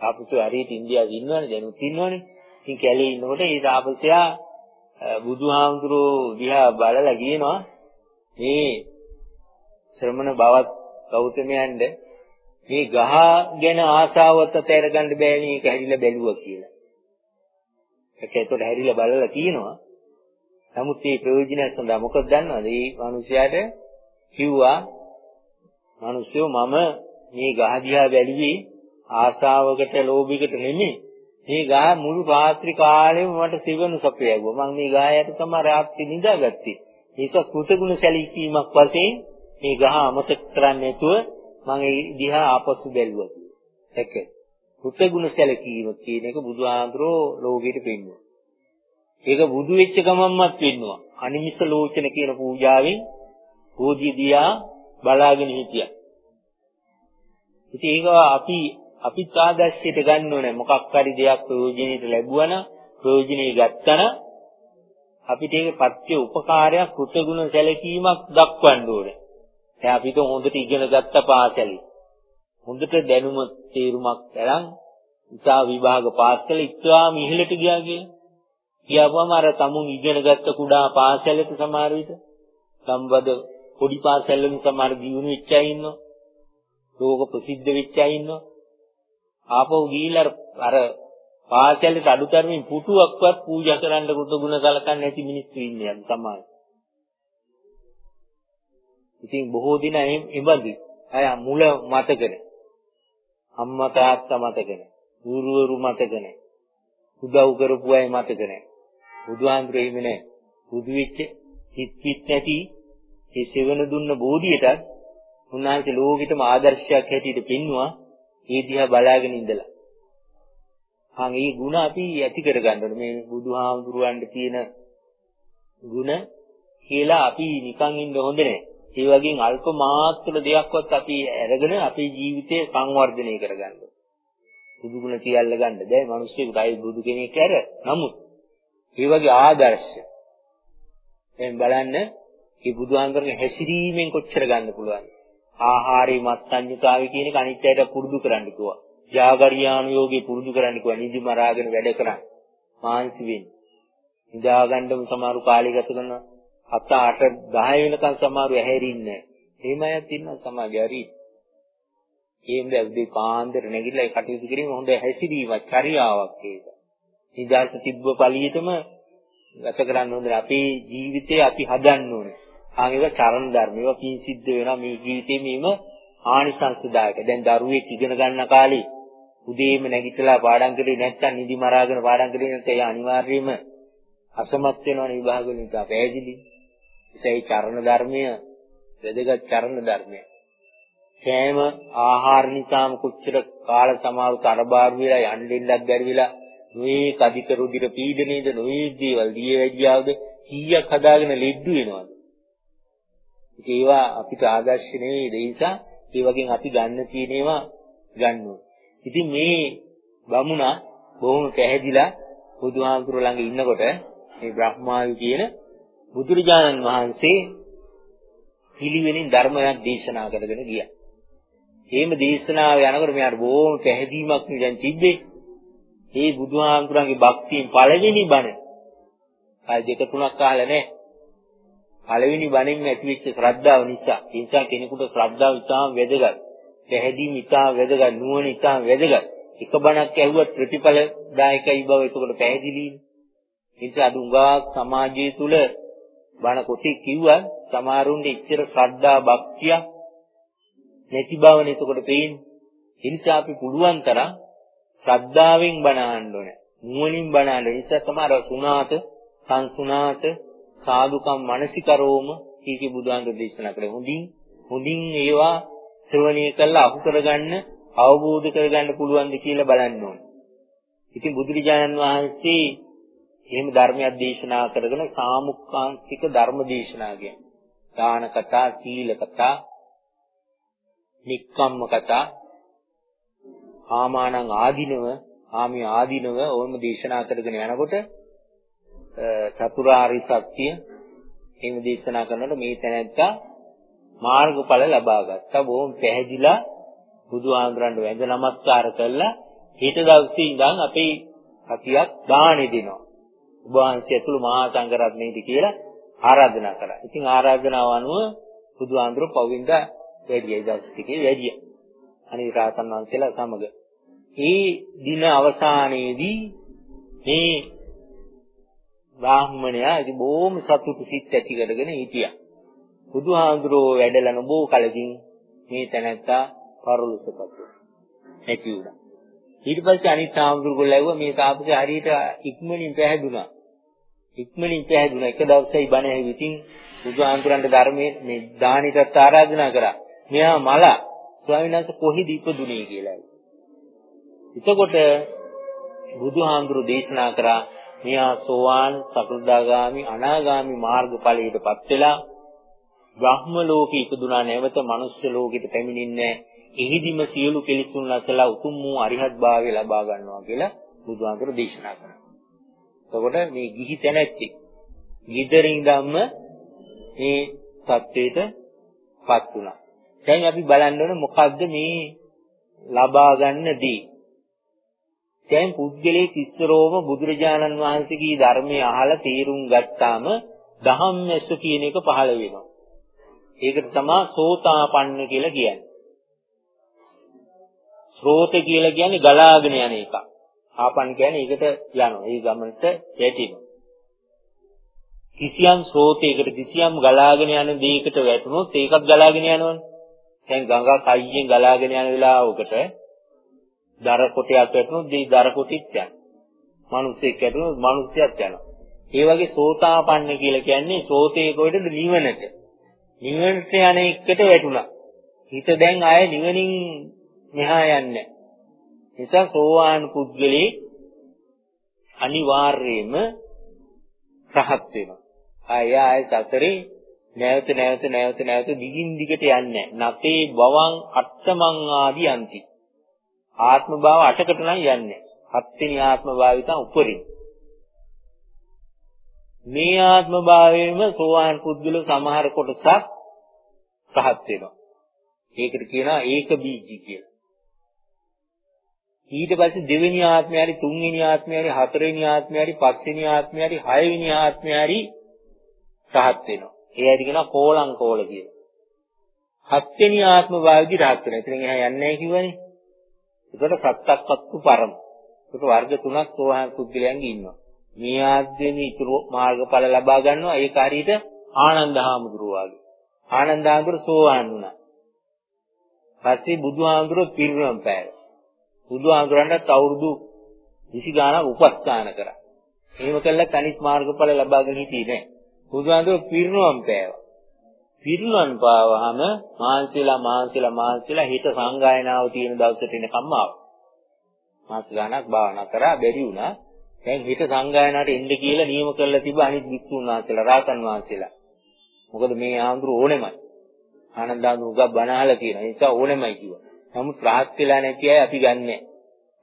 Speaker 1: තාපසෝ හරියට ඉන්දියාවේ ඉන්නවනේ දැනුත් ඉන්නවනේ. ඉතින් කැලේ ඉන්නකොට ඒ තාපසයා බුදුහාමුදුරෝ දිහා බලලා කියනවා මේ ශ්‍රමණ බවත් ගෞතමයන්ද මේ ගහ ගැන ආසාවත් අතහැර ගන්න බෑනේ ඒක හැරිලා බැලුවා කියලා. ඒක ඒතකොට හැරිලා බලලා කියනවා. නමුත් මේ ප්‍රයෝජනය සඳහා මොකද දන්නවද? මේ මිනිසයාට කිව්වා මිනිස්සු මම මේ ගහ දිහා බැලුවේ ආසාවකට ලෝභයකට නෙමෙයි මේ ගහ මුළු රාත්‍රී කාලෙම මට සිවණු සපයගුවා. මම මේ ගහ යට තමයි රාත්‍රී නිදාගත්තේ. ඒක කෘතගුණ සැලකීමක් වශයෙන් මේ ගහ අමතක කරන්නේ නැතුව මම ඒ දිහා ආපසු බැලුවා. ඒක කෘතගුණ සැලකීම කියන එක බුදුහාඳුරෝ ලෝකෙට පෙන්වුවා. ඒක බුදු වෙච්ච ගමන්මත් පෙන්වුවා. අනිමිස ලෝචන කියන පූජාවෙන් බෝධිය දිහා බලාගෙන හිටියා. ඉතින් ඒක අපි අපිත් ආදර්ශයට ගන්න ඕනේ මොකක් හරි දෙයක් ප්‍රයෝජනෙට ලැබුවා නම් ප්‍රයෝජනෙ ගත්තා නම් අපිට ඒක පත්‍ය උපකාරයක් කෘතගුණ සැලකීමක් දක්වන්න ඕනේ. දැන් අපිට හොඳට ඉගෙන ගත්ත පාසලේ හොඳට දැනුම තේරුමක් අරන් ඉතා විභාග පාස් කළ ඉත්වා මිහිලට ගියා කියලා. ගියාපුවම අර තමුන් ඉගෙන ගත්ත කුඩා පාසලෙක සමහර විට සම්බද පොඩි පාසල්වලින් සමහර දියුණු වෙච්ච අය ඉන්නවා. ලෝක ප්‍රසිද්ධ වෙච්ච අය ඉන්නවා. ආපහු ගිහිල්ලා අර පාසලට අඩුතරමින් පුටුවක්වත් පූජා කරන්න කෘතගුණ සලකන්නේ නැති මිනිස්සු ඉන්නේ අද සමාජයේ. ඉතින් බොහෝ දින එබඳු අය මුල මතක නැහැ. අම්මා තාත්තා මතක නැහැ. ගුරුවරු මතක නැහැ. උදව් කරපු අය මතක නැහැ. බුදුහාමුදුරේ එහෙම නැහැ. බුදු වෙච්ච හිත් පිට නැති ඒ සෙවණ දුන්න බෝධියටත් උන්වහන්සේ ලෝකෙටම ආදර්ශයක් හැටියට පෙන්වුවා. ඒ දිහා බලාගෙන ඉඳලා. හා මේ ಗುಣ අපි ඇති කරගන්න ඕනේ. මේ බුදුහාමුදුරුවන්ට තියෙන ಗುಣ කියලා අපි නිකන් ඉන්න හොඳ නැහැ. ඒ වගේ අල්ප මාත්‍ර දෙයක්වත් අපි අරගෙන අපේ ජීවිතය සංවර්ධනය කරගන්න. බුදු ගුණ කියලා ගන්න. දැන් මිනිස්සුන්ට අයි බුදු කෙනෙක් ඇර. නමුත් ඒ වගේ ආදර්ශ. දැන් බලන්න මේ බුදුහාමරගේ හැසිරීමෙන් කොච්චර ගන්න පුළුවන්ද? ආහාරී මත්ඤ්‍යතාවය කියන එක අනිත්‍යයට පුරුදු කරන්න කිව්වා. ජාගරියාණු යෝගේ පුරුදු කරන්න කිව්වා. නිදි මරාගෙන වැඩ කරන්න. මාංශ වෙන්න. නිදාගන්නම සමහරු කාලය ගත කරනවා. 7 8 10 වෙනකන් සමහරු ඇහැරින්නේ නැහැ. එහෙම අයත් ඉන්නවා සමාජය හරි. ඒෙන්ද උදේ පාන්දර නැගිටලා ඒ කටයුතු කිරීම හොඳ හැසිරීමක්, චර්යාවක් ඒක. නිදාස තිබ්බ පළියෙටම ගත කරන්න ඕනේ. අපේ ජීවිතේ අපි හදන්න ඕනේ. ආන් ඒක චරණ ධර්ම. ඒවා පින් සිද්ධ වෙනවා මේ ජීවිතේ මේම ආනිසංසදායක. දැන් දරුවෙක් ඉගෙන ගන්න කාලේ උදේම නැගිටලා පාඩම් කරේ නැත්නම් නිදි මරාගෙන පාඩම් කරේ නැත්නම් ඒ අනිවාර්යයෙන්ම අසමත් වෙනවනේ විභාග වලින් තා පැහැදිලි. ඒසයි චරණ ධර්මය වැදගත් චරණ ධර්මය. කෑම ආහාර නිසාම කොච්චර කාල සමාව තරබාරු වෙලා යන්න දෙන්නත් බැරි වෙලා මේ කදික රුධිර පීඩනයේද නොයේ දේවල් දිය වැජියාවද කීයක් හදාගෙන ලෙඩ්ඩු වෙනවද? ඒවා අපිට ආදර්ශ නෙවෙයි. ඒ නිසා ඒ වගේ අපි ගන්න තියෙන ඒවා ගන්න ඉතින් මේ බමුණා බොහොම පැහැදිලා බුදුහාමුදුර ළඟ ඉන්නකොට මේ බ්‍රහ්මාවි කියන බුදුරජාණන් වහන්සේ පිළිවෙලින් ධර්මයක් දේශනා කරගෙන ගියා. එහෙම දේශනාව යනකොට මෙයාට බොහොම පැහැදීමක් නිදන් තිබ්බේ. ඒ බුදුහාමුදුරන්ගේ භක්තියෙන් පළවෙනි බණ. ආය දෙක තුනක් අහලා නැහැ. පළවෙනි බණින්ම ඇතිවෙච්ච ශ්‍රද්ධාව නිසා. ඒ නිසා කෙනෙකුට ශ්‍රද්ධාව ඉතාම වැදගත්. පැහැදීම ඉතාම වැදගත්. නුවණ ඉතාම වැදගත්. එක බණක් ඇහුවත් ප්‍රතිඵලදායකයි බව එතකොට පැහැදිලිනේ. ඒ නිසා අද උගා සමාජය තුල බණ කොටි කිව්වා සමහරුන්ට ඉච්ඡර ශ්‍රද්ධා භක්තිය නැති බවනේ එතකොට පේන්නේ. ඒ නිසා අපි පුළුවන් තරම් ශ්‍රද්ධාවෙන් බණ අහන්න ඕනේ. නුවණින් බණ අහන්න. ඒ නිසා තමයි සුණාත, සංසුණාත, සාදුකම් මනසිකරෝම කීකී බුදුහාමුදුරු දේශනා කළේ. හොඳින් හොඳින් ඒවා ශ්‍රවණය කරලා අහු කරගන්න, අවබෝධ කරගන්න පුළුවන්ද කියලා බලන්න ඕනේ. ඉතින් බුදුරජාණන් වහන්සේ එහෙම ධර්මයක් දේශනා කරගෙන සාමුක්කාංශික ධර්ම දේශනා කියන්නේ. දාන කතා, සීල කතා, නික්කම්ම කතා, ආමානං ආදීනව, ආමි ආදීනව ඕම දේශනා කරගෙන යනකොට චතුරාරි සත්‍ය එහෙම දේශනා කරනකොට මේ තැනැත්තා මාර්ගඵල ලබා ගත්තා. බොහොම පැහැදිලා බුදුහාමුදුරන්ට වැඳ නමස්කාර කළා. ඊට දවසේ ඉඳන් අපේ සතියක් දානෙ දෙනවා. ඔබ වහන්සේ ඇතුළු මහා සංඝරත්නයේදී කියලා ආරාධනා කළා. ඉතින් ආරාධනාව අනුව බුදුහාමුදුර පවින්ද වැඩි දවස් ටිකේ වැඩියා. අනිත් රාතන් වහන්සේලා සමග. ඒ දින අවසානයේදී මේ බ්‍රාහ්මණයා ඉතින් බොහොම සතුටු සිත් ඇති කරගෙන හිටියා. බුදුහාඳුරෝ වැඩලා නොබෝ කලකින් මේ තැනැත්තා පරලොසපත් නැති වුණා. ඊට පස්සේ අනිත් ආඳුරගොල්ලෝ ඇහුවා මේ තාපසේ හරියට ඉක්මනින් පැහැදුනා. ඉක්මනින් පැහැදුනා. එක දවසයි බණ ඇහුවා. ඉතින් බුදුහාඳුරන්ට ධර්මයේ මේ දානිටත් ආරාධනා කරා. මෙයා මල ස්වාමීන් වහන්සේ කොහෙද ඉපදුනේ කියලා. එතකොට බුදුහාඳුරු දේශනා කරා මෙයා සෝවාන් සකෘදාගාමි අනාගාමි මාර්ගඵලයටපත් වෙලා බ්‍රහ්ම ලෝකෙ ඉපදුනා නැවත මනුස්ස ලෝකෙට පැමිණෙන්නේ එහිදිම සියලු කෙලිසුන් නැසලා උතුම් වූ අරිහත් භාවය ලබා ගන්නවා කියලා බුදුහාඳුරු දේශනා කරා. එතකොට මේ ගිහි තැනැත්ති ගිදරින් ධම්ම මේ සත්‍යයටපත් වුණා. දැන් අපි බලන්න ඕනේ මොකද්ද මේ ලබා ගන්න දී. දැන් පුද්ගලයේ තිස්සරෝම බුදුරජාණන් වහන්සේගේ ධර්මය අහලා තේරුම් ගත්තාම ධම්මැස්ස කියන එක පහළ වෙනවා. ඒකට තමයි සෝතාපන්න කියලා කියන්නේ. ස්රෝත කියලා කියන්නේ ගලාගෙන යන එක. ආපන් කියන්නේ ඒකට යනවා. ඒ ගමනට යැටෙනවා. කිසියම් ස්රෝතයකට කිසියම් ගලාගෙන යන දෙයකට වැටුනොත් ඒකත් ගලාගෙන යනවනේ. දැන් ගඟක් අයියෙන් ගලාගෙන යන වෙලාවකට දර කොටයක් වැටුණොත් දී දර කොටිත් යනවා. මිනිස්සෙක් වැටුණොත් මිනිස්සයත් යනවා. ඒ වගේ සෝතාපන්න කියලා කියන්නේ සෝතේ කොහෙද නිවනට. නිවනට යන එකට වැටුණා. හිත දැන් ආයේ නිවනින් මෙහා යන්නේ. නිසා සෝවාන් පුද්ගලී අනිවාර්යයෙන්ම රහත් වෙනවා. ආය ආය සසරේ නැවත නැවත නැවත නැවත දිගින් දිගට යන්නේ නැතේ බවං අට්ඨමං ආදී යන්ති. ආත්ම භාව අටකට නම් යන්නේ. හත්වෙනි ආත්ම භාවිත උපරිම. මේ ආත්ම භාවයේම සෝවාන් පුද්ගල සමහර කොටසක් පහත් වෙනවා. ඒකට කියනවා ඒක බීජී කියලා. ඊට පස්සේ දෙවෙනි ආත්මය හරි තුන්වෙනි ආත්මය හරි හතරවෙනි ආත්මය හරි පස්වෙනි ආත්මය හරි හයවෙනි ආත්මය හරි රහත් වෙනවා. ඒ ඇයි කියනවා කෝලං කෝල කියලා. හත්වෙනි ආත්ම භාවයේදී රහත් වෙනවා. ඉතින් එහා යන්නේ නැහැ කිව්වනේ. ඒකට සත්තක්කත්තු පරම. ඒක වර්ග තුනක් සෝහන් පුද්ගලයන්ගේ ඉන්නවා. මේ ආද්‍යමේ ඉතුරු මාර්ගඵල ලබා ගන්නවා. ඒක හරියට ආනන්ද හාමුදුරුවෝ වගේ. ආනන්ද හාමුදුරුවෝ සෝවාන් වුණා. පස්සේ බුදුහාමුදුරුවෝ පිරිනමන පෑවා. බුදුහාමුදුරන්ටත් අවුරුදු 20 ගාණක් උපස්ථාන කරා. එහෙම කළා තනිත් මාර්ගඵල ලබාගෙන හිටියේ නෑ. බුදුහාමුදුරුවෝ පිරිනමන පෑවා. පිරිනමන පාවහම මාංශිලා මාංශිලා මාංශිලා හිත සංගායනාව තියෙන දවසට එනකම්ම ආවා. මාස ගාණක් භාවනා කරා බැරි වුණා. දැන් හිත සංගායනාවට එන්න කියලා නියම කරලා තිබ්බ අනිත් භික්ෂුන් වහන්සේලා රාතන් වහන්සේලා. මොකද මේ ආඳුර ඕනෙමයි. ආනන්දාඳු උගක් බණ අහලා තියෙනවා. ඒ නිසා ඕනෙමයි කිව්වා. නමුත් රාහත් වෙලා නැති අය අපි ගන්නෑ.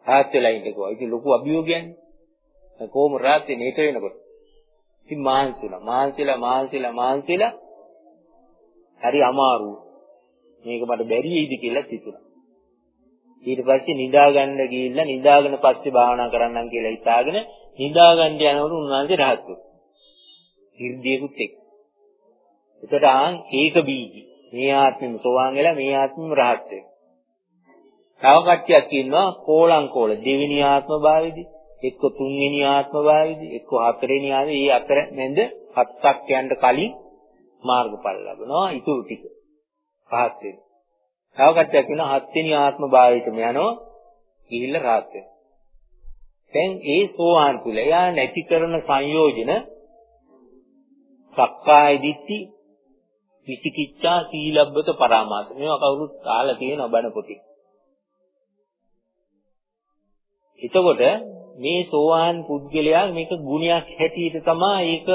Speaker 1: රාහත් වෙලා ඉන්නකෝ. ඉතින් ලොකු අභියෝගයක්නේ. කොහොම රාහත් වෙන්නේ ඊට වෙනකොට. ඉතින් මාන්සිලා මාන්සිලා මාන්සිලා මාන්සිලා හරි අමාරු. මේක මට බැරි වෙයිද කියලා හිතුණා. ඊට පස්සේ නිදා ගන්න ගිහිල්ලා නිදාගෙන පස්සේ භාවනා කරන්නම් කියලා හිතාගෙන නිදා ගන්න යනකොට උන්වහන්සේ රහත් වුණා. හිර්දියෙකුත් එක්ක. එතකොට ආන් ඒක බීජි. මේ ආත්මෙම සෝවාන් වෙලා මේ ආත්මෙම රහත් වෙනවා. තව කට්ටියක් ඉන්නවා කෝලං කෝල දෙවෙනි ආත්ම භාවෙදි එක්ක තුන්වෙනි ආත්ම භාවෙදි එක්ක හතරවෙනි ආවේ මේ අතර මැද හත්තක් යන්න කලින් මාර්ගඵල ලැබනවා ඊටු ටික පහත් වෙනවා. තව කට්ටියක් ඉන්නවා හත්වෙනි ආත්ම භාවයටම යනවා ගිහිල්ලා රාත් වෙනවා. දැන් ඒ සෝවාන් තුල එයා නැති කරන සංයෝජන සක්කාය දිට්ඨි විචිකිච්ඡා සීලබ්බත පරාමාස මේවා කවුරුත් අහලා තියෙනවා බණ පොතේ. එතකොට මේ සෝවාන් පුද්ගලයා මේක ගුණයක් හැටියට තමයි ඒක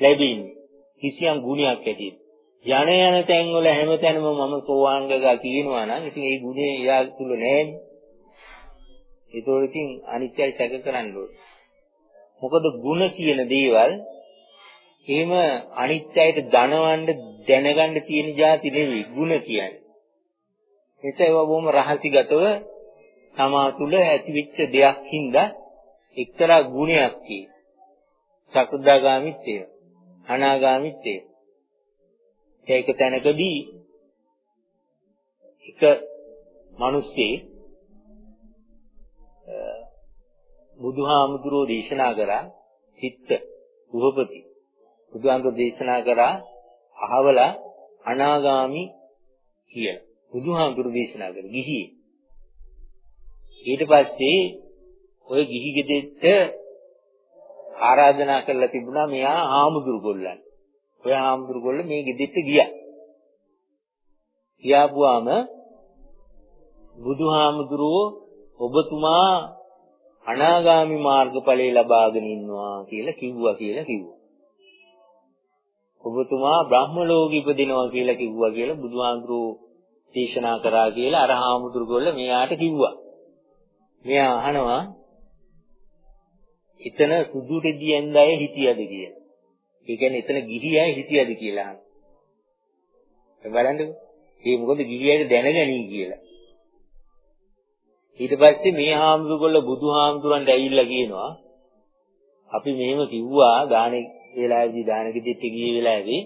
Speaker 1: ලැබෙන්නේ. කිසියම් ගුණයක් හැටියට. යන යන තැන්වල හැමතැනම මම සෝවාන් ගගා කියනවා නම් ඉතින් ඒ ගුණය එයා තුල නැහැ. ඒතකොට ඉතින් අනිත්‍යයි සැක කරන්න ඕනේ. මොකද ಗುಣ කියන දේවල් එහෙම අනිත්‍යයට දනවන්න දැනගන්න තියෙන જાති නෙවෙයි ಗುಣ කියන්නේ. එසේ ඒවා බොහොම රහසිගතව තමා තුළ ඇතිවෙච්ච දෙයක් හින්දා එක්තරා ගුණයක් තියෙනවා. සකෘදාගාමිත් ඒ. අනාගාමිත් ඒ. ඒක තැනකදී එක මිනිස්සේ බුදුහාමුදුරෝ දේශනා කරා චිත්ත උපපති බුදුහාමුදුරෝ දේශනා කරා අහවලා අනාගාමි කියලා බුදුහාමුදුරෝ දේශනා කර ගිහි ඊට පස්සේ ඔය ගිහි ගෙදෙට්ට ආරාධනා කරලා තිබුණා මෙයා ආමුදුරු ගොල්ලන්. ඔය ආමුදුරු ගොල්ල මේ ගෙදෙට්ට ගියා. ගියාපුවාම බුදුහාමුදුරුවෝ ඔබතුමා අනාගාමි මාර්ගඵලය ලබාගෙන ඉන්නවා කියලා කිව්වා කියලා කිව්වා. ඔබතුමා බ්‍රහ්ම ලෝකෙ ඉපදිනවා කියලා කිව්වා කියලා බුදුහාමුදුරුවෝ දේශනා කරා කියලා අර හාමුදුරු ගොල්ල මෙයාට කිව්වා. මෙයා අහනවා එතන සුදු රෙදි ඇඳය හිටියද කියලා. ඒ කියන්නේ එතන ගිහි අය හිටියද කියලා අහනවා. බලන්නකෝ. ඒ මොකද ගිහි අයට දැනගනී කියලා. ඊට පස්සේ මේ හාමුදුරුවෝ බුදුහාමුදුරන්ට ඇවිල්ලා කියනවා අපි මෙහෙම කිව්වා දානේ වෙලාවේදී දානකෙදිත් ගිය වෙලාවේ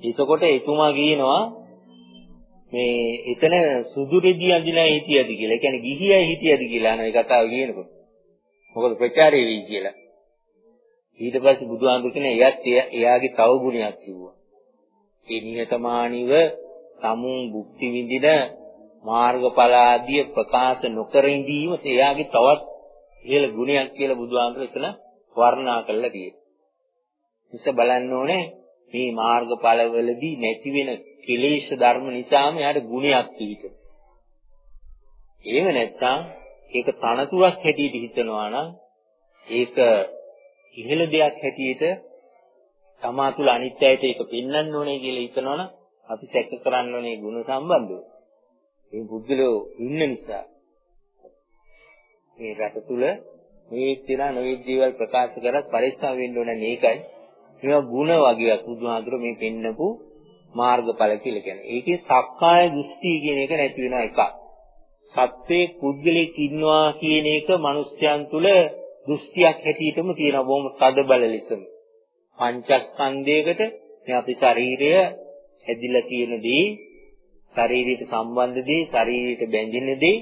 Speaker 1: එතකොට එතුමා කියනවා මේ එතන සුදු රෙදි අඳිනා හිටියද කියලා. ඒ කියන්නේ ගිහියයි හිටියද කියලා අනේ කතාව කියනකොට. මොකද ප්‍රචාරය වෙයි කියලා. ඊට පස්සේ බුදුහාමුදුර කියන එයත් එයාගේ තව ගුණයක් කිව්වා. ඒ නිහතමානීව සමුන් භුක්ති විඳින මාර්ගඵල ආදී ප්‍රකාශ නොකර ඉඳීම එයාගේ තවත් ඉහළ ගුණයක් කියලා බුදුහාමර එතන වර්ණනා කරලා තියෙනවා. ඉස්ස බලන්න ඕනේ මේ මාර්ගඵලවලදී නැති වෙන කෙලෙස් ධර්ම නිසාම එයාට ගුණයක් පිහිටෙනවා. එහෙම නැත්නම් ඒක තනතුරක් හැටියට හිතනවා නම් ඒක ඉහළ දෙයක් හැටියට තමා තුළ අනිත්‍යයට ඒක පෙන්වන්න ඕනේ කියලා හිතනවනම් අපි සැක කරන්න ඕනේ ಗುಣ සම්බන්ධව. මේ බුද්ධලෝ ඉන්න නිසා මේ රට තුල මේ තිරා නොයේ දේවල් ප්‍රකාශ කරත් පරිස්සම් වෙන්න ඕනේ මේකයි. මේවා ಗುಣ වගේක් බුදුහාඳුර මේ පෙන්නපු මාර්ගඵල කියලා කියන්නේ. ඒකේ සක්කාය දෘෂ්ටි කියන එක නැති වෙන එකක්. සත්වේ පුද්ගලෙක් ඉන්නවා කියන එක මිනිස්යන් තුල දෘෂ්ටියක් හැටියටම තියෙනවා බොහොම තද බල ලෙසම. පංචස්කන්ධයකට මේ අපි ශරීරය ඇදිලා තියෙන දේ, ශරීරයට සම්බන්ධ දේ, ශරීරයට බැඳෙන දේ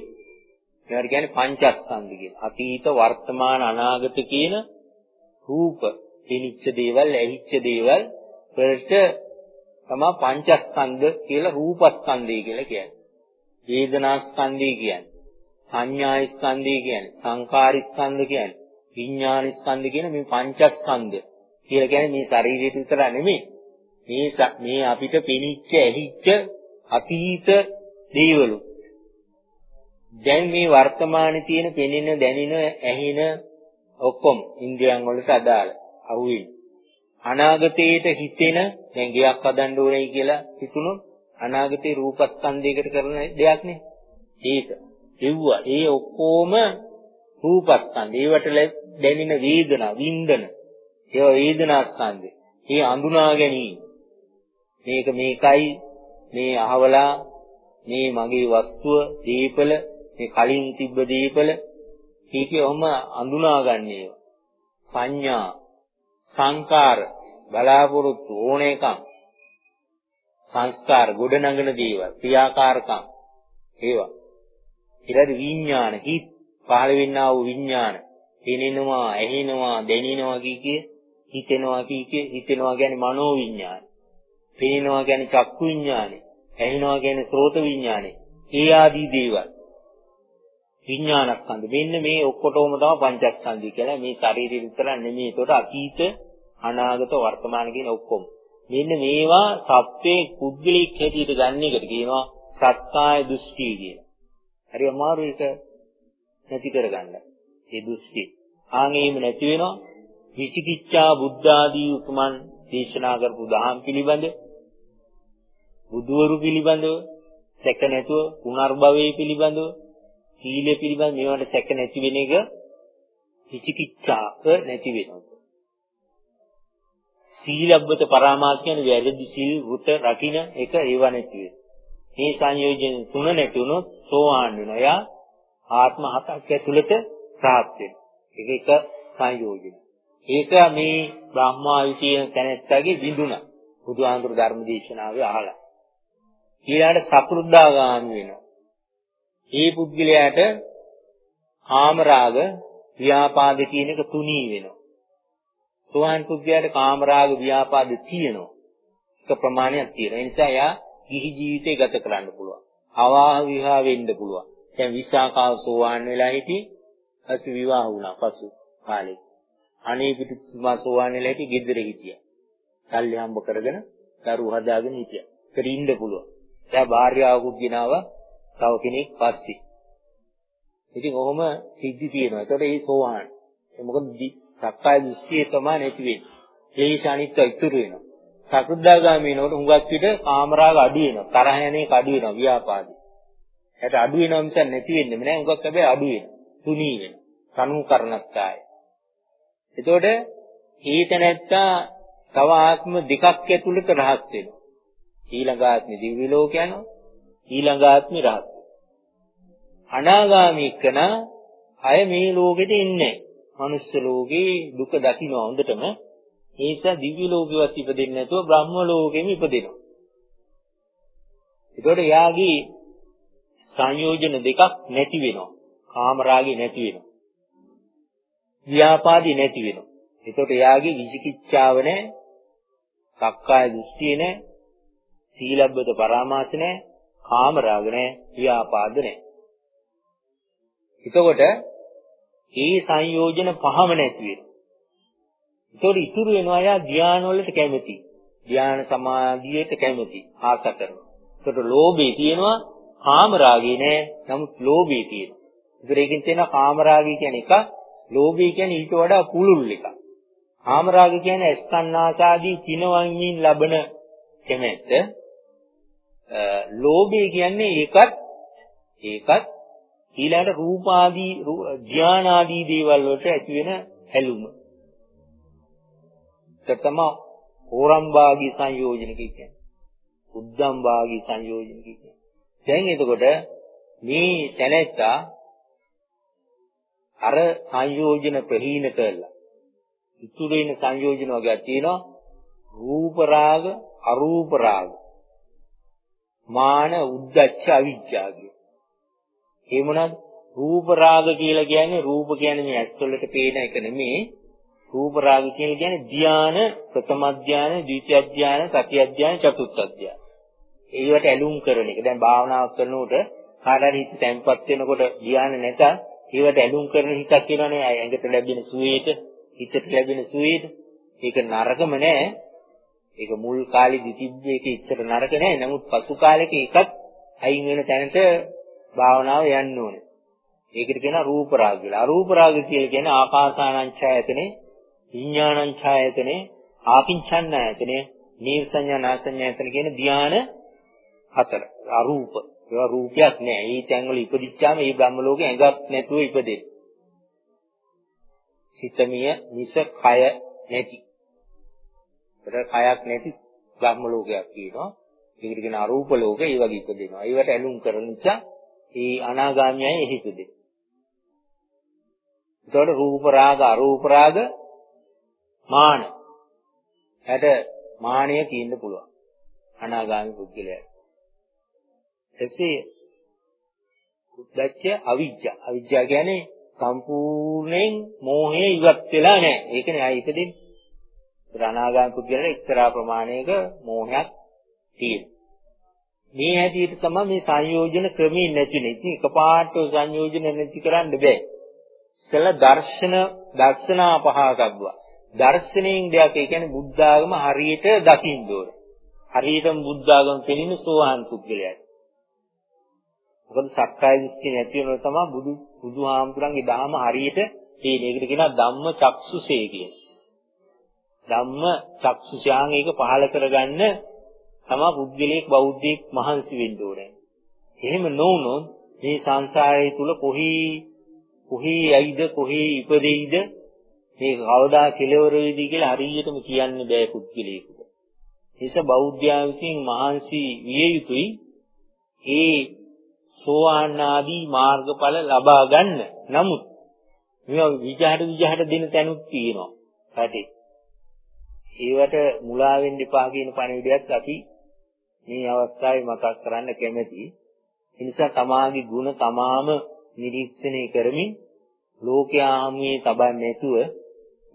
Speaker 1: මේවට කියන්නේ පංචස්කන්ධ කියලා. අතීත, වර්තමාන, අනාගත කියන රූප, පිනිච්ච දේවල්, ඇහිච්ච දේවල් වලට තමයි පංචස්කන්ධ කියලා රූපස්කන්ධය කියලා කියන්නේ. වේදනාස්කන්ධය කියන්නේ. සංඥාස්කන්ධය කියන්නේ. සංකාරිස්කන්ධ කියන්නේ. විඥානස්කන්ධ කියන මේ පංචස්කන්ධ කියලා කියන්නේ මේ ශරීරයට විතර නෙමෙයි. මේ මේ අපිට පෙනිච්ච ඇහිච්ච අතීත දේවලු. දැන් මේ වර්තමානයේ තියෙන පෙනෙන දැනෙන ඇහෙන ඔක්කොම ඉන්ද්‍රියන් වලට අදාළ අහුවෙන්නේ. අනාගතයේට හිතෙන දැන් ගයක් හදන්න ඕනේ කියලා හිතුනොත් අනාගතේ රූපස්කන්ධයකට කරන දෙයක් නේ. ඒක. එව්වා. ඒ ඔක්කොම රූපස්කන්ධ. ඒවට දැනෙන වේදනා, වින්දන. ඒවා වේදනා ස්කන්ධය. ඒ අඳුනා ගැනීම. මේක මේකයි මේ අහවලා මේ මගේ වස්තුව දීපල මේ කලින් තිබ්බ දීපල කීකේ ඔහම අඳුනාගන්නේ සංඥා සංකාර බලාපොරොත්තු ඕනේකම් සංස්කාර ගොඩනඟන දේවල් ක්‍රියාකාරකම් ඒවා. ඊළඟ විඥාන හිත් පහළ වෙන්නා වූ විඥාන. පෙනෙනවා ඇහෙනවා දැනෙනවා කීකේ හිතෙනවා කීකේ හිතෙනවා කියන්නේ මනෝ විඥාන පේනවා කියන්නේ චක්කු විඥානෙ ඇහෙනවා කියන්නේ සෝත විඥානෙ ඒ ආදී දේවල්. විඥානස්කන්ධ මෙන්න මේ ඔක්කොටම තමයි පංචස්කන්ධය කියලා මේ ශරීරය විතර නෙමෙයි ඒකට අතීත අනාගත වර්තමාන කියන ඔක්කොම මෙන්න මේවා සත්‍යේ කුද්දලික් හැටියට ගන්න එකට කියනවා සත්කාය දෘෂ්ටි කියලා. හරි අමාරු එක නැති කරගන්න. ඒ දෘෂ්ටි. ආන් එහෙම නැති වෙනවා විචිකිච්ඡා බුද්ධ ආදී උතුමන් දේශනා කරපු දහම් පිළිබඳ බුදවරු පිළිබඳව සැක නැතුව පුනර්භවයේ පිළිබඳව සීලය පිළිබඳ මේවට සැක නැති වෙන එක විචිකිච්ඡාව නැති වෙනවා. සීලබ්බත පරාමාස කියන්නේ වැරදි සිල් වෘත රකින්න එක ඒව නැති වෙනවා. මේ සංයෝජන තුන නැති වුණොත් සෝවාන් වෙනවා. එයා ආත්ම හතක් ඇතුළත ප්‍රාප්ත වෙනවා. ඒක එක සංයෝජන. ඒක මේ බ්‍රහ්මාවි කියන තැනැත්තගේ විඳුණා. බුදුහාමුදුරු ධර්ම දේශනාවේ අහලා. ඊළඟට සකෘද්ධාගාමි වෙනවා. ඒ පුද්ගලයාට කාමරාග ව්‍යාපාද කියන එක තුනී වෙනවා. සෝවාන් පුද්ගලයාට කාමරාග ව්‍යාපාද තියෙනවා. එක ප්‍රමාණයක් තියෙනවා. ඒ නිසා එයා ගිහි ජීවිතය ගත කරන්න පුළුවන්. අවාහ විවාහ වෙන්න පුළුවන්. දැන් විසාකාව සෝවාන් වෙලා හිටි පසු විවාහ වුණා පසු කාලේ. අනේ පිටිසුමා සෝවාන් වෙලා හිටි ගෙදර හිටියා. සල්ලි හම්බ කරගෙන දරුවෝ හදාගෙන හිටියා. ඒකට ඉන්න පුළුවන්. දැන් භාර්යාවකුත් ගෙනාවා තව කෙනෙක් පස්සේ. ඉතින් ඔහොම සිද්ධි තියෙනවා. ඒකට ඒ සෝවාන්. ඒ මොකද සක්කාය දෘෂ්ටිය තමයි නැති වෙන්නේ. ක්ලේශ අනිත්‍ය ඉතුරු වෙනවා. සකෘදාගාමී වෙනකොට හුඟක් විට කාමරාග අඩු වෙනවා. තරහ යන එක අඩු වෙනවා ව්‍යාපාදේ. ඒකට අඩු වෙනවා මිසක් නැති වෙන්නේ නැහැ. හුඟක් හැබැයි අඩු වෙනවා. තුනී වෙනවා. කණු කරණත්තාය. එතකොට ඊට නැත්තා තව ආත්ම දෙකක් ඇතුළත රහත් වෙනවා. ඊළඟ ආත්මෙ දිව්‍ය ලෝක යනවා. ඊළඟ ආත්මෙ රහත්. අනාගාමී කන අය මේ ලෝකෙට ඉන්නේ. මනුස්ස ලෝකේ දුක දකින්න හොඳටම ඒ නිසා දිව්‍ය ලෝකෙවත් ඉපදෙන්නේ නැතුව බ්‍රහ්ම ලෝකෙම ඉපදෙනවා. ඒතකොට යාගේ සංයෝජන දෙකක් නැති වෙනවා. කාමරාගේ නැති වෙනවා. ව්‍යාපාදී නැති වෙනවා. ඒතකොට යාගේ විචිකිච්ඡාව නැහැ. සක්කාය දෘෂ්ටිය නැහැ. සීලබ්බත පරාමාස නැහැ, කාම රාග නැහැ, ව්‍යාපාද නැහැ. එතකොට ඒ සංයෝජන පහම නැති වෙනවා. ඒතකොට ඉතුරු වෙනවා යා ධානය වලට කැමති. ධාන සමාධියට කැමති. ආස කරනවා. ඒතකොට ලෝභේ තියෙනවා, කාම රාගේ නෑ. නමුත් ලෝභේ තියෙනවා. ඒතර ඒකෙන් තියෙනවා කාම රාගය කියන්නේ එක, ලෝභය කියන්නේ ඊට වඩා පුළුල් එකක්. කාම රාගය කියන්නේ ස්කන්නාසාදී කිනවන්යින් ලබන කැමැත්ත. ලෝභය කියන්නේ ඒකත් ඒකත් ඊළඟට රූපාදී ධානාදී දේවල් වලට ඇති වෙන ඇලුම. තතම ඕරම්භාගී සංයෝජන කියන්නේ. උද්දම්භාගී සංයෝජන කියන්නේ. දැන් එතකොට මේ තැනැත්තා අර සංයෝජන ප්‍රහීන කළා. ඉතුරු වෙන සංයෝජන වර්ගයක් තියෙනවා. රූප රාග, අරූප රාග. මාන, උද්දච්ච, අවිජ්ජා කිය. ඒ මොනවාද? රූප රාග කියලා කියන්නේ රූප කියන්නේ මේ ඇස් වලට පේන එක නෙමෙයි. රූප රාග කියලා කියන්නේ ධාන, ප්‍රථම ධාන, ද්විතිය ධාන, තතිය ධාන, චතුර්ථ ධාන. ඒවට ඇලුම් කරන එක. දැන් භාවනාවක් කරනකොට කාට හරි හිත තැම්පත් වෙනකොට ධාන නැත ඒවට ඇලුම් කරන හිතක් කියනවනේ ඇඟට ලැබෙන සුවේට, හිතට ලැබෙන සුවේට. ඒක නරකම නෑ. ඒක මුල් කාලේදී තිබ්බ එක ඉච්චර නරක නෑ. නමුත් පසු කාලෙක එකක් අයින් වෙන තැනට භාවනාව යන්න ඕනේ. ඒකට කියනවා රූප රාග කියලා. අරූප රාග කියලා කියන්නේ ආකාසානංචායතනේ, විඥානංචායතනේ, ආකින්චන්නායතනේ, නීවසඤ්ඤා නාසඤ්ඤායතන කියන ධාන හතර. අරූප. ඒවා රූපයක් නෑ. මේ තැන්වල ඉපදිච්චාම මේ බ්‍රහ්ම ලෝකේ ඇඟක් නැතුව ඉපදෙන්නේ. සිතමිය නිස කය නැති. ඒතර කයක් නැති බ්‍රහ්ම ලෝකයක් කියනවා. ඒකට කියන අරූප ලෝක ඒ වගේ ඉපදෙනවා. ඒවට ඇලුම් කරන නිසා ඒ අනාගාමියයි එහි ඉපදෙන්නේ. එතකොට රූප රාග අරූප රාග මාන. ඇට මානය තියෙන්න පුළුවන්. අනාගාමී පුද්ගලයාට. එසේ උද්දච්ච අවිජ්ජා. අවිජ්ජා කියන්නේ සම්පූර්ණයෙන් මෝහය ඉවත් වෙලා නැහැ. ඒකනේ ආයෙ ඉපදෙන්නේ. අනාගාමී පුද්ගලයාට එක්තරා ප්‍රමාණයක මෝහයක් තියෙනවා. මේ හැටියට තමයි මේ සංයෝජන ක්‍රමයෙන් නැතිනේ. ඉතින් එකපාරට සංයෝජන නැති කරන්න බෑ. ඉතල දර්ශන දර්ශනා පහකක්වා. දර්ශනයෙන් දෙයක් ඒ කියන්නේ බුද්ධ ආගම හරියට දකින්න ඕන. හරියටම බුද්ධ ආගම පෙනෙන සෝවාන් පුද්ගලයාට. මොකද සක්කාය දෘෂ්ටි නැති වෙනකොට තමයි බුදු බුදුහාමුදුරන්ගේ ධර්ම හරියට තේරෙන්නේ. ඒකට කියනවා ධම්ම චක්සුසේ කියලා. ධම්ම චක්සුසයන් ඒක පහල කරගන්න තමා පුද්ගලයෙක් බෞද්ධයෙක් මහන්සි වෙන්න ඕනේ. එහෙම නොවුනොත් මේ සංසාරය තුල කොහි කොහි ඇයිද කොහි ඉපදෙයිද මේ කවදා කෙලවර වෙයිද කියලා හරියටම කියන්න බෑ පුද්ගලයෙකුට. ඒස බෞද්ධයා විසින් මහන්සි විය යුතුයි. ඒ සෝවාන් ආදී මාර්ගඵල ලබා ගන්න. නමුත් මේවා විජහට විජහට දෙන තැනුත් තියෙනවා. රටේ. ඒවට මුලා වෙන්න එපා කියන පණිවිඩයක් අපි මේ අවස්ථාවේ මතක් කරන්න කැමැතියි. ඒ නිසා තමාගේ ಗುಣ තමාම නිරීක්ෂණය කරමින් ලෝකයා හමුවේ තබන්නේ නැතුව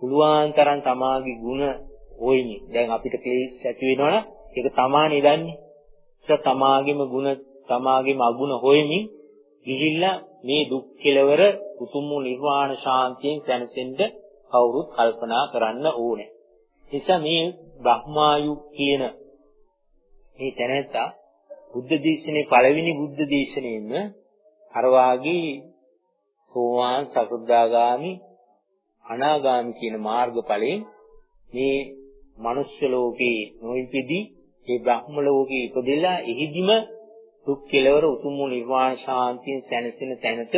Speaker 1: පුළුවන් තරම් තමාගේ ಗುಣ හොයිනි. දැන් අපිට ක්ලේශ ඇති වෙනවනම් ඒක තමා නෙදන්නේ. ඒක තමාගේම ಗುಣ තමාගේම අගුණ හොයමින් ගිහිල්ලා මේ දුක් කෙලවර උතුම් නිර්වාණ ශාන්තියෙන් සැනසෙන්න කවුරුත් කල්පනා කරන්න ඕනේ. නිසා මේ බ්‍රහ්මායු කියන මේ තැනැත්තා බුද්ධ දේශනේ පළවෙනි බුද්ධ දේශනයෙම අර වාගේ සෝවාන් සකෘදාගාමි අනාගාමි කියන මාර්ගඵලයෙන් මේ මනුෂ්‍ය ලෝකේ නොඉපදී ඒ බ්‍රහ්ම ලෝකේ ඉපදෙලා එහිදිම දුක් කෙලවර උතුම් වූ නිර්වාණ ශාන්තියෙන් සැනසෙන තැනට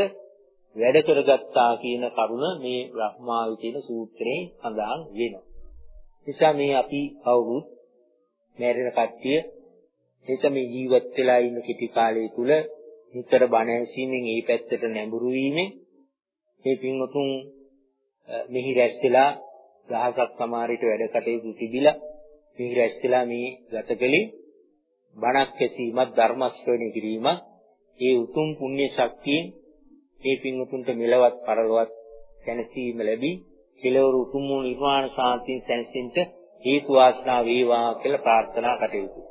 Speaker 1: වැඩ කරගත්තා කියන කරුණ මේ බ්‍රහ්මාවි කියන සූත්‍රයේ සඳහන් වෙනවා. නිසා මේ අපි කවුරුත් මැරෙන කට්ටිය නිසා මේ ජීවත් වෙලා ඉන්න කිටි කාලය තුල නිතර බණ ඇසීමෙන් ඒ පැත්තට නැඹුරු වීමෙන් මේ පින්වතුන් මෙහි රැස්ලා දහසක් සමාරිට වැඩ කටයුතු තිබිලා මෙහි රැස්ලා මේ ගත කලේ බණක් ඇසීමත් ධර්ම ශ්‍රවණය කිරීමත් ඒ උතුම් පුණ්‍ය ශක්තියෙන් මේ පින්වතුන්ට මෙලවත් පරලොවත් සැනසීම ලැබී කෙලවර උතුම් වූ නිර්වාණ ශාන්තියෙන් සැනසෙන්න හේතු වාසනා වේවා කියලා ප්‍රාර්ථනා කටයුතු.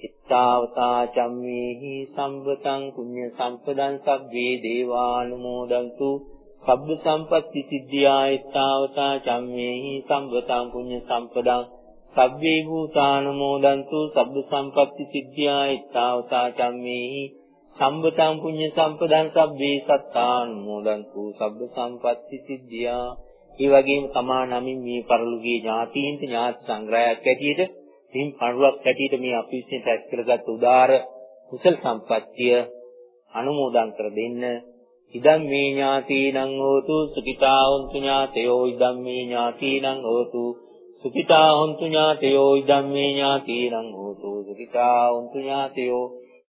Speaker 1: ittavata cammehi sambataං puñña sampadaං sabbේ දේවානුමෝදන්තු. සබ්බ සම්පatti සිද්ධියා ittavata cammehi sambataං puñña sampadaං සබ්බේ භූතානුමෝදන්තු. සබ්බ සම්පatti සිද්ධියා ittavata cammehi සම්බතං පුඤ්ඤ සම්පදං සබ්බේ සත්තානුමෝදන්තු සබ්බ සම්පatti සිද්ධියා. ඒ වගේම තමා නමින් මේ පරලෝකීය ඥාතීන්ට ඥාති සංග්‍රහයක් ඇටියට පින් පණුවක් ඇටියට මේ අපි විසින් රැස් කරගත් උදාර කුසල සම්පත්තිය අනුමෝදන් කර දෙන්න. ඉදම් මේ ඥාතීනං හෝතු සුඛිතා හොන්තු ඥාතයෝ ඉදම් මේ ඥාතීනං හෝතු සුඛිතා හොන්තු ඥාතයෝ ඉදම් මේ ඥාතීනං හෝතු සුඛිතා හොන්තු ඥාතයෝ.